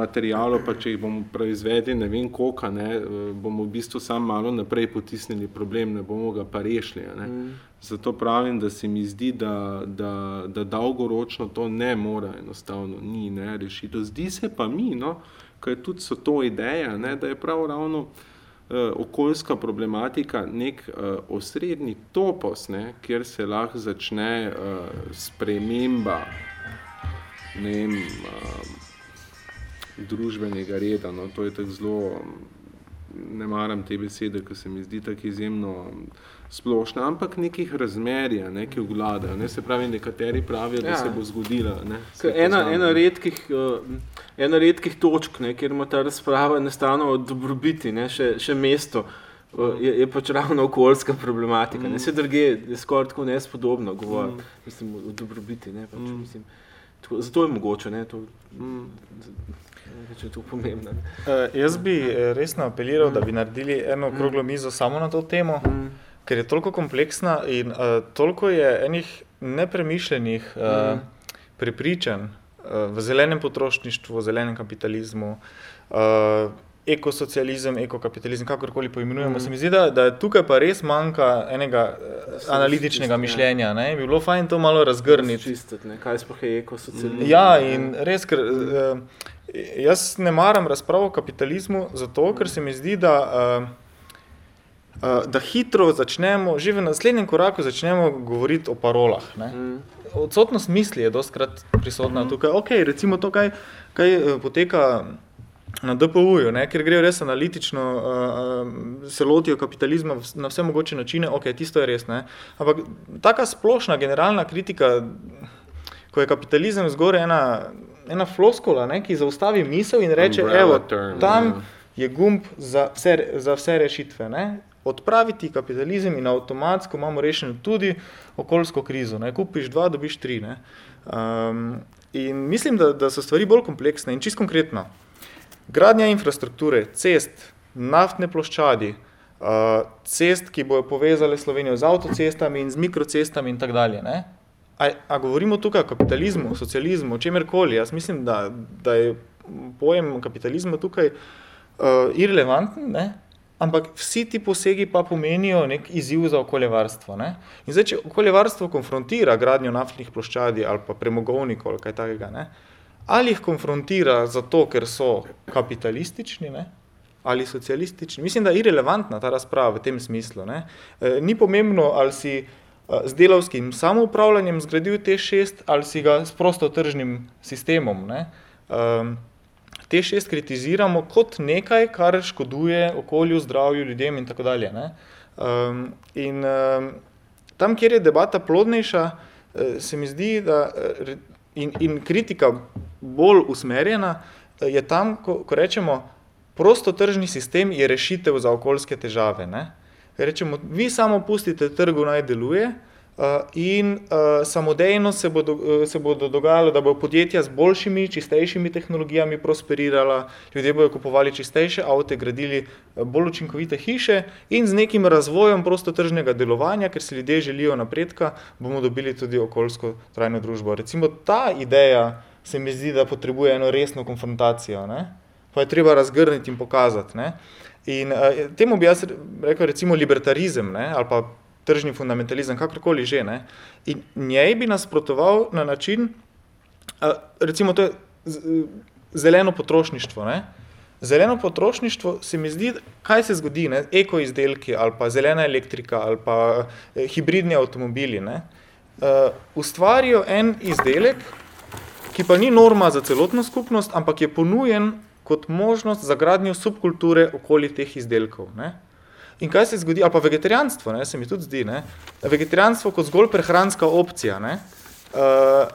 materijalov, pa če jih bomo proizvedli ne vem koliko, ne, uh, bomo v bistvu samo malo naprej potisnili problem, ne bomo ga pa rešili. Ne. Mm. Zato pravim, da se mi zdi, da, da, da dolgoročno to ne more enostavno, ni ne, rešitev. Zdi se pa mi, no, ker tudi so to ideje, ne, da je prav ravno okoljska problematika nek uh, osrednji topos, ne, kjer se lahko začne uh, sprememba ne vem, uh, družbenega reda. No, to je tako zelo, ne maram te besede, ker se mi zdi tako izjemno splošna, ampak nekih razmerij, a ne, ki vladajo. Ne, se pravi, nekateri pravijo, da Ja. se bo zgodila. Ne, se Ena, ena, redkih, uh, ena redkih točk, ne, kjer ima ta razprava enostavno o dobrobiti, ne, še, še mesto, uh, je, je pač ravno okoljska problematika. Ne, vse druge je skoraj tako nespodobno govoriti mislim, o, dobrobiti. Ne, pač, mislim, tako, zato je mogoče, ne, to, če je to pomembno. Uh, jaz bi resno apeliral, da bi naredili eno okroglo mizo samo na to temo, ker je toliko kompleksna in uh, toliko je enih nepremišljenih uh, prepričanj uh, v zelenem potrošništvu, v zelenem kapitalizmu. Uh, Ekosocializem, ekokapitalizem, kakorkoli poimenujemo, mm. se mi zdi, da, da tukaj pa res manjka enega eh, analitičnega ja. mišljenja. Ne? Bi bilo fajn to malo razgrniti. Čistiti, kaj sploh je ekosocializem. Ja, in res, ker uh, jaz ne maram razprav o kapitalizmu, zato ker se mi zdi, da, uh, da hitro začnemo, že v naslednjem koraku začnemo govoriti o parolah. Ne? Mm. Odsotnost misli je doskrat prisotna tukaj. Ok, recimo to, kaj, kaj eh, poteka na DPU-ju, ker grejo res analitično, uh, se lotijo kapitalizma vs- na vse mogoče načine, ok, tisto je res. Ne. Ampak taka splošna generalna kritika, ko je kapitalizem zgoraj ena ena floskula, ne, ki zaustavi misel in reče, evo, tam je gumb za vse, za vse rešitve. Ne. Odpraviti kapitalizem in avtomatsko imamo rešeno tudi okoljsko krizo. Ne. Kupiš dva, dobiš tri. Ne. Um, in mislim, da, da so stvari bolj kompleksne in čist konkretno. Gradnja infrastrukture, cest, naftne ploščadi, uh, cest, ki bojo povezale Slovenijo z avtocestami in z mikrocestami in tako dalje. Ne? A, a govorimo tukaj o kapitalizmu, socializmu, o čemerkoli? Jaz mislim, da, da je pojem kapitalizma tukaj uh, irrelevanten, ne? Ampak vsi ti posegi pa pomenijo nek izziv za okoljevarstvo. Ne? In zdaj, če okoljevarstvo konfrontira gradnjo naftnih ploščadi ali pa premogovnikov ali kaj takega, ne? ali jih konfrontira zato, ker so kapitalistični, ne? ali socialistični. Mislim, da je irrelevantna ta razprava v tem smislu. Ne? E, ni pomembno, ali si e, z delavskim samoupravljanjem zgradil te šest, ali si ga s prostotržnim sistemom. Ne? Um, te šest kritiziramo kot nekaj, kar škoduje okolju, zdravju, ljudem in tako dalje. Um, in um, tam, kjer je debata plodnejša, se mi zdi, da in, in kritika bolj usmerjena, je tam, ko, ko rečemo, Prostotržni sistem je rešitev za okoljske težave. Ne? Rečemo, vi samo pustite trgu naj deluje uh, in uh, samodejno se bo, do, uh, se bo dogajalo, da bo podjetja z boljšimi, čistejšimi tehnologijami prosperirala, ljudje bodo kupovali čistejše avte, gradili bolj učinkovite hiše in z nekim razvojem prostotržnega delovanja, ker si ljudje želijo napredka, bomo dobili tudi okoljsko trajno družbo. Recimo ta ideja se mi zdi, da potrebuje eno resno konfrontacijo. Ne? pa je treba razgrniti in pokazati. Ne? In uh, temu bi jaz rekel, recimo, libertarizem ne? ali pa tržni fundamentalizem, kakorkoli že. Ne? In njej bi nasprotoval na način, uh, recimo, to je zeleno potrošništvo. Ne? Zeleno potrošništvo se mi zdi, kaj se zgodi, ne? eko izdelki ali pa zelena elektrika ali pa eh, hibridni avtomobili. Ne? Uh, ustvarijo en izdelek, ki pa ni norma za celotno skupnost, ampak je ponujen kot možnost za gradnjo subkulture okoli teh izdelkov. Ne? In kaj se zgodi, ali pa vegetarijanstvo, ne, se mi tudi zdi, ne, vegetarijanstvo kot zgolj prehranska opcija, ne, uh,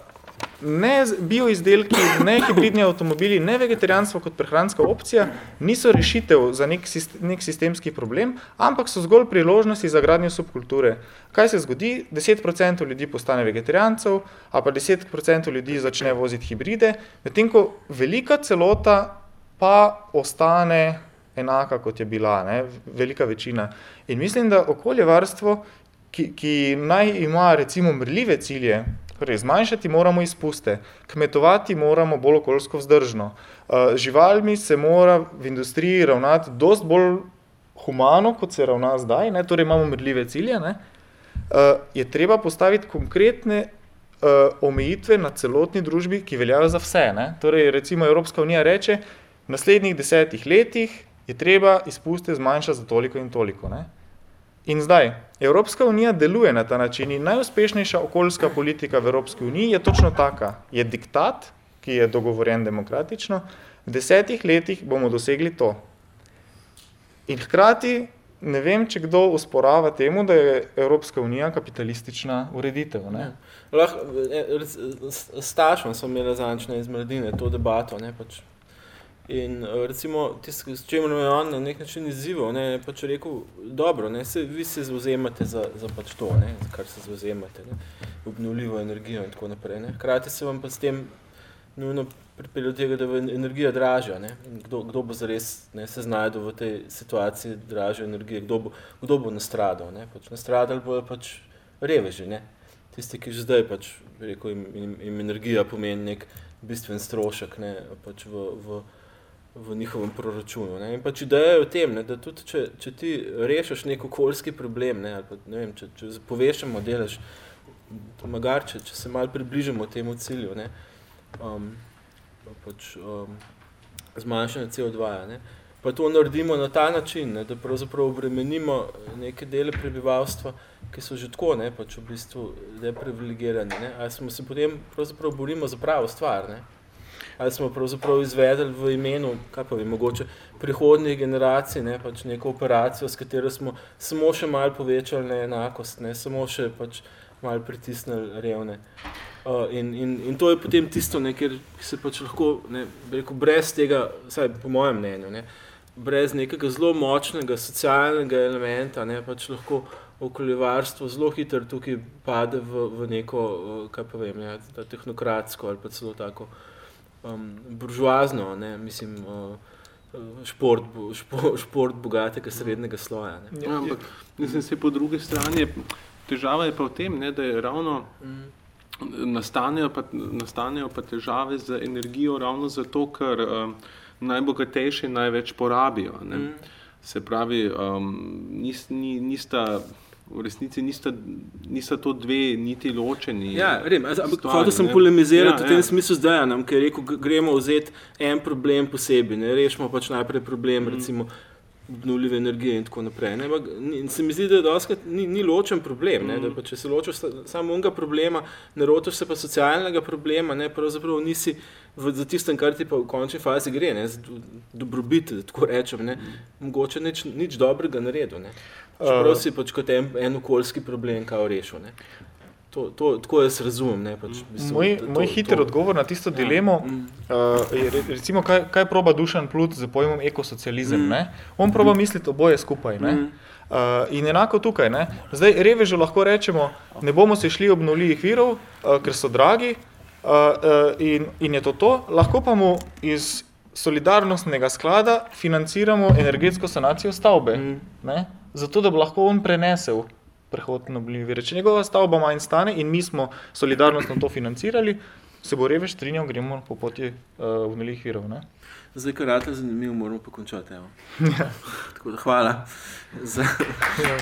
ne bioizdelki, ne hibridni avtomobili, ne vegetarijanstvo kot prehranska opcija niso rešitev za nek, nek sistemski problem, ampak so zgolj priložnosti za gradnjo subkulture. Kaj se zgodi? 10% ljudi postane vegetarijancev, a pa 10% ljudi začne voziti hibride, medtem ko velika celota pa ostane enaka, kot je bila, ne? velika večina. In mislim, da okoljevarstvo, ki, ki naj ima recimo mrljive cilje, torej zmanjšati moramo izpuste, kmetovati moramo bolj okoljsko vzdržno, uh, živalmi se mora v industriji ravnati dost bolj humano, kot se ravna zdaj, ne? torej imamo mrljive cilje, ne? Uh, je treba postaviti konkretne uh, omejitve na celotni družbi, ki veljajo za vse. Ne? Torej, recimo Evropska unija reče, v naslednjih desetih letih je treba izpuste zmanjšati za toliko in toliko. Ne? In zdaj, Evropska unija deluje na ta način in najuspešnejša okoljska politika v Evropski uniji je točno taka. Je diktat, ki je dogovorjen demokratično, v desetih letih bomo dosegli to. In hkrati ne vem, če kdo usporava temu, da je Evropska unija kapitalistična ureditev. Ne? Ja. Lahko, s Tašom smo imeli zanjčne iz mladine to debato, ne, pač In eh, recimo, tisto, s čemer me on na nek način izzival, ne, je pač rekel, dobro, ne, se, vi se zauzemate za, za pač to, ne, za kar se zauzemate, obnovljivo energijo in tako naprej. Ne. Hkrati se vam pa s tem nujno pripelje tega, da je energija dražja. Ne. Kdo, kdo bo zares ne, se znajdel v tej situaciji dražje energije, kdo bo, kdo bo nastradal. Ne. Pač nastradali bojo pač reveži, ne. tisti, ki že zdaj pač, rekel, im, im, im energija pomeni nek bistven strošek ne, pač v, v, v njihovem proračunu. Ne. In pač ideja je v tem, ne, da tudi če, če ti rešiš nek okoljski problem, ne, ali pa, ne vem, če, če povešamo delež, magar, če, če se malo približamo temu cilju, ne, um, pač, um, zmanjšanje CO2, ne, pa to naredimo na ta način, ne, da pravzaprav obremenimo neke dele prebivalstva, ki so že tako, ne, pač v bistvu deprivilegirani, ne, ali smo se potem pravzaprav borimo za pravo stvar, ne, ali smo pravzaprav izvedeli v imenu, kaj pa bi mogoče, prihodnjih generacij, ne, pač neko operacijo, s katero smo samo še malo povečali neenakost, ne, samo še pač malo pritisnili revne. Uh, in, in, in to je potem tisto, ne, kjer se pač lahko, ne, rekel, brez tega, vsaj po mojem mnenju, ne, brez nekega zelo močnega socialnega elementa, ne, pač lahko okoljevarstvo zelo hitro tukaj pade v, v neko, kaj pa vem, ne, tehnokratsko ali pa celo tako um, buržuazno, ne, mislim, uh, šport, šport, šport bogatega srednjega sloja. Ne. Ja, ampak, mislim, se po drugi strani, težava je pa v tem, ne, da je ravno mm nastanejo pa, nastanejo pa težave z energijo ravno zato, ker um, najbogatejši največ porabijo. Mm. Se pravi, um, nis, ni, nista, v resnici nista, nista to dve niti ločeni. Ja, vem, ampak hotel sem polemizirati ja, v tem ja. smislu z Dajanom, ker je rekel, gremo vzeti en problem posebej, ne rešimo pač najprej problem, mm. recimo, obnovljive energije in tako naprej. Ne, in se mi zdi, da je ni, ni ločen problem. Ne, mm. pa, če se ločiš samo unega problema, ne ločiš se pa socialnega problema, ne, pravzaprav nisi v, za tistem, kar ti pa v končni fazi gre, ne, dobrobit, da tako rečem, ne, mogoče nič, nič dobrega naredil. Čeprav si pač kot en, en okoljski problem kao rešil. Ne. To, to, tako jaz razumem. Ne, pač, mislim, moj to, moj hiter to. odgovor na tisto ja. dilemo mm. uh, je, recimo, kaj, kaj proba Dušan Plut z pojmom ekosocializem. Mm. On proba misliti oboje skupaj. Mm. Uh, in enako tukaj. Ne? Zdaj, revežu lahko rečemo, ne bomo se šli obnovljivih virov, uh, ker so dragi uh, uh, in, in je to to, lahko pa mu iz solidarnostnega sklada financiramo energetsko sanacijo stavbe, mm. Zato da bo lahko on prenesel prehod na obnovljive vire. Če njegova stavba manj stane in mi smo solidarnostno to financirali, se bo revež strinjal, gremo po poti uh, obnovljivih virov. Ne? Zdaj, kar je zanimivo, moramo pa končati. Ja. Tako da hvala. Za... Ja.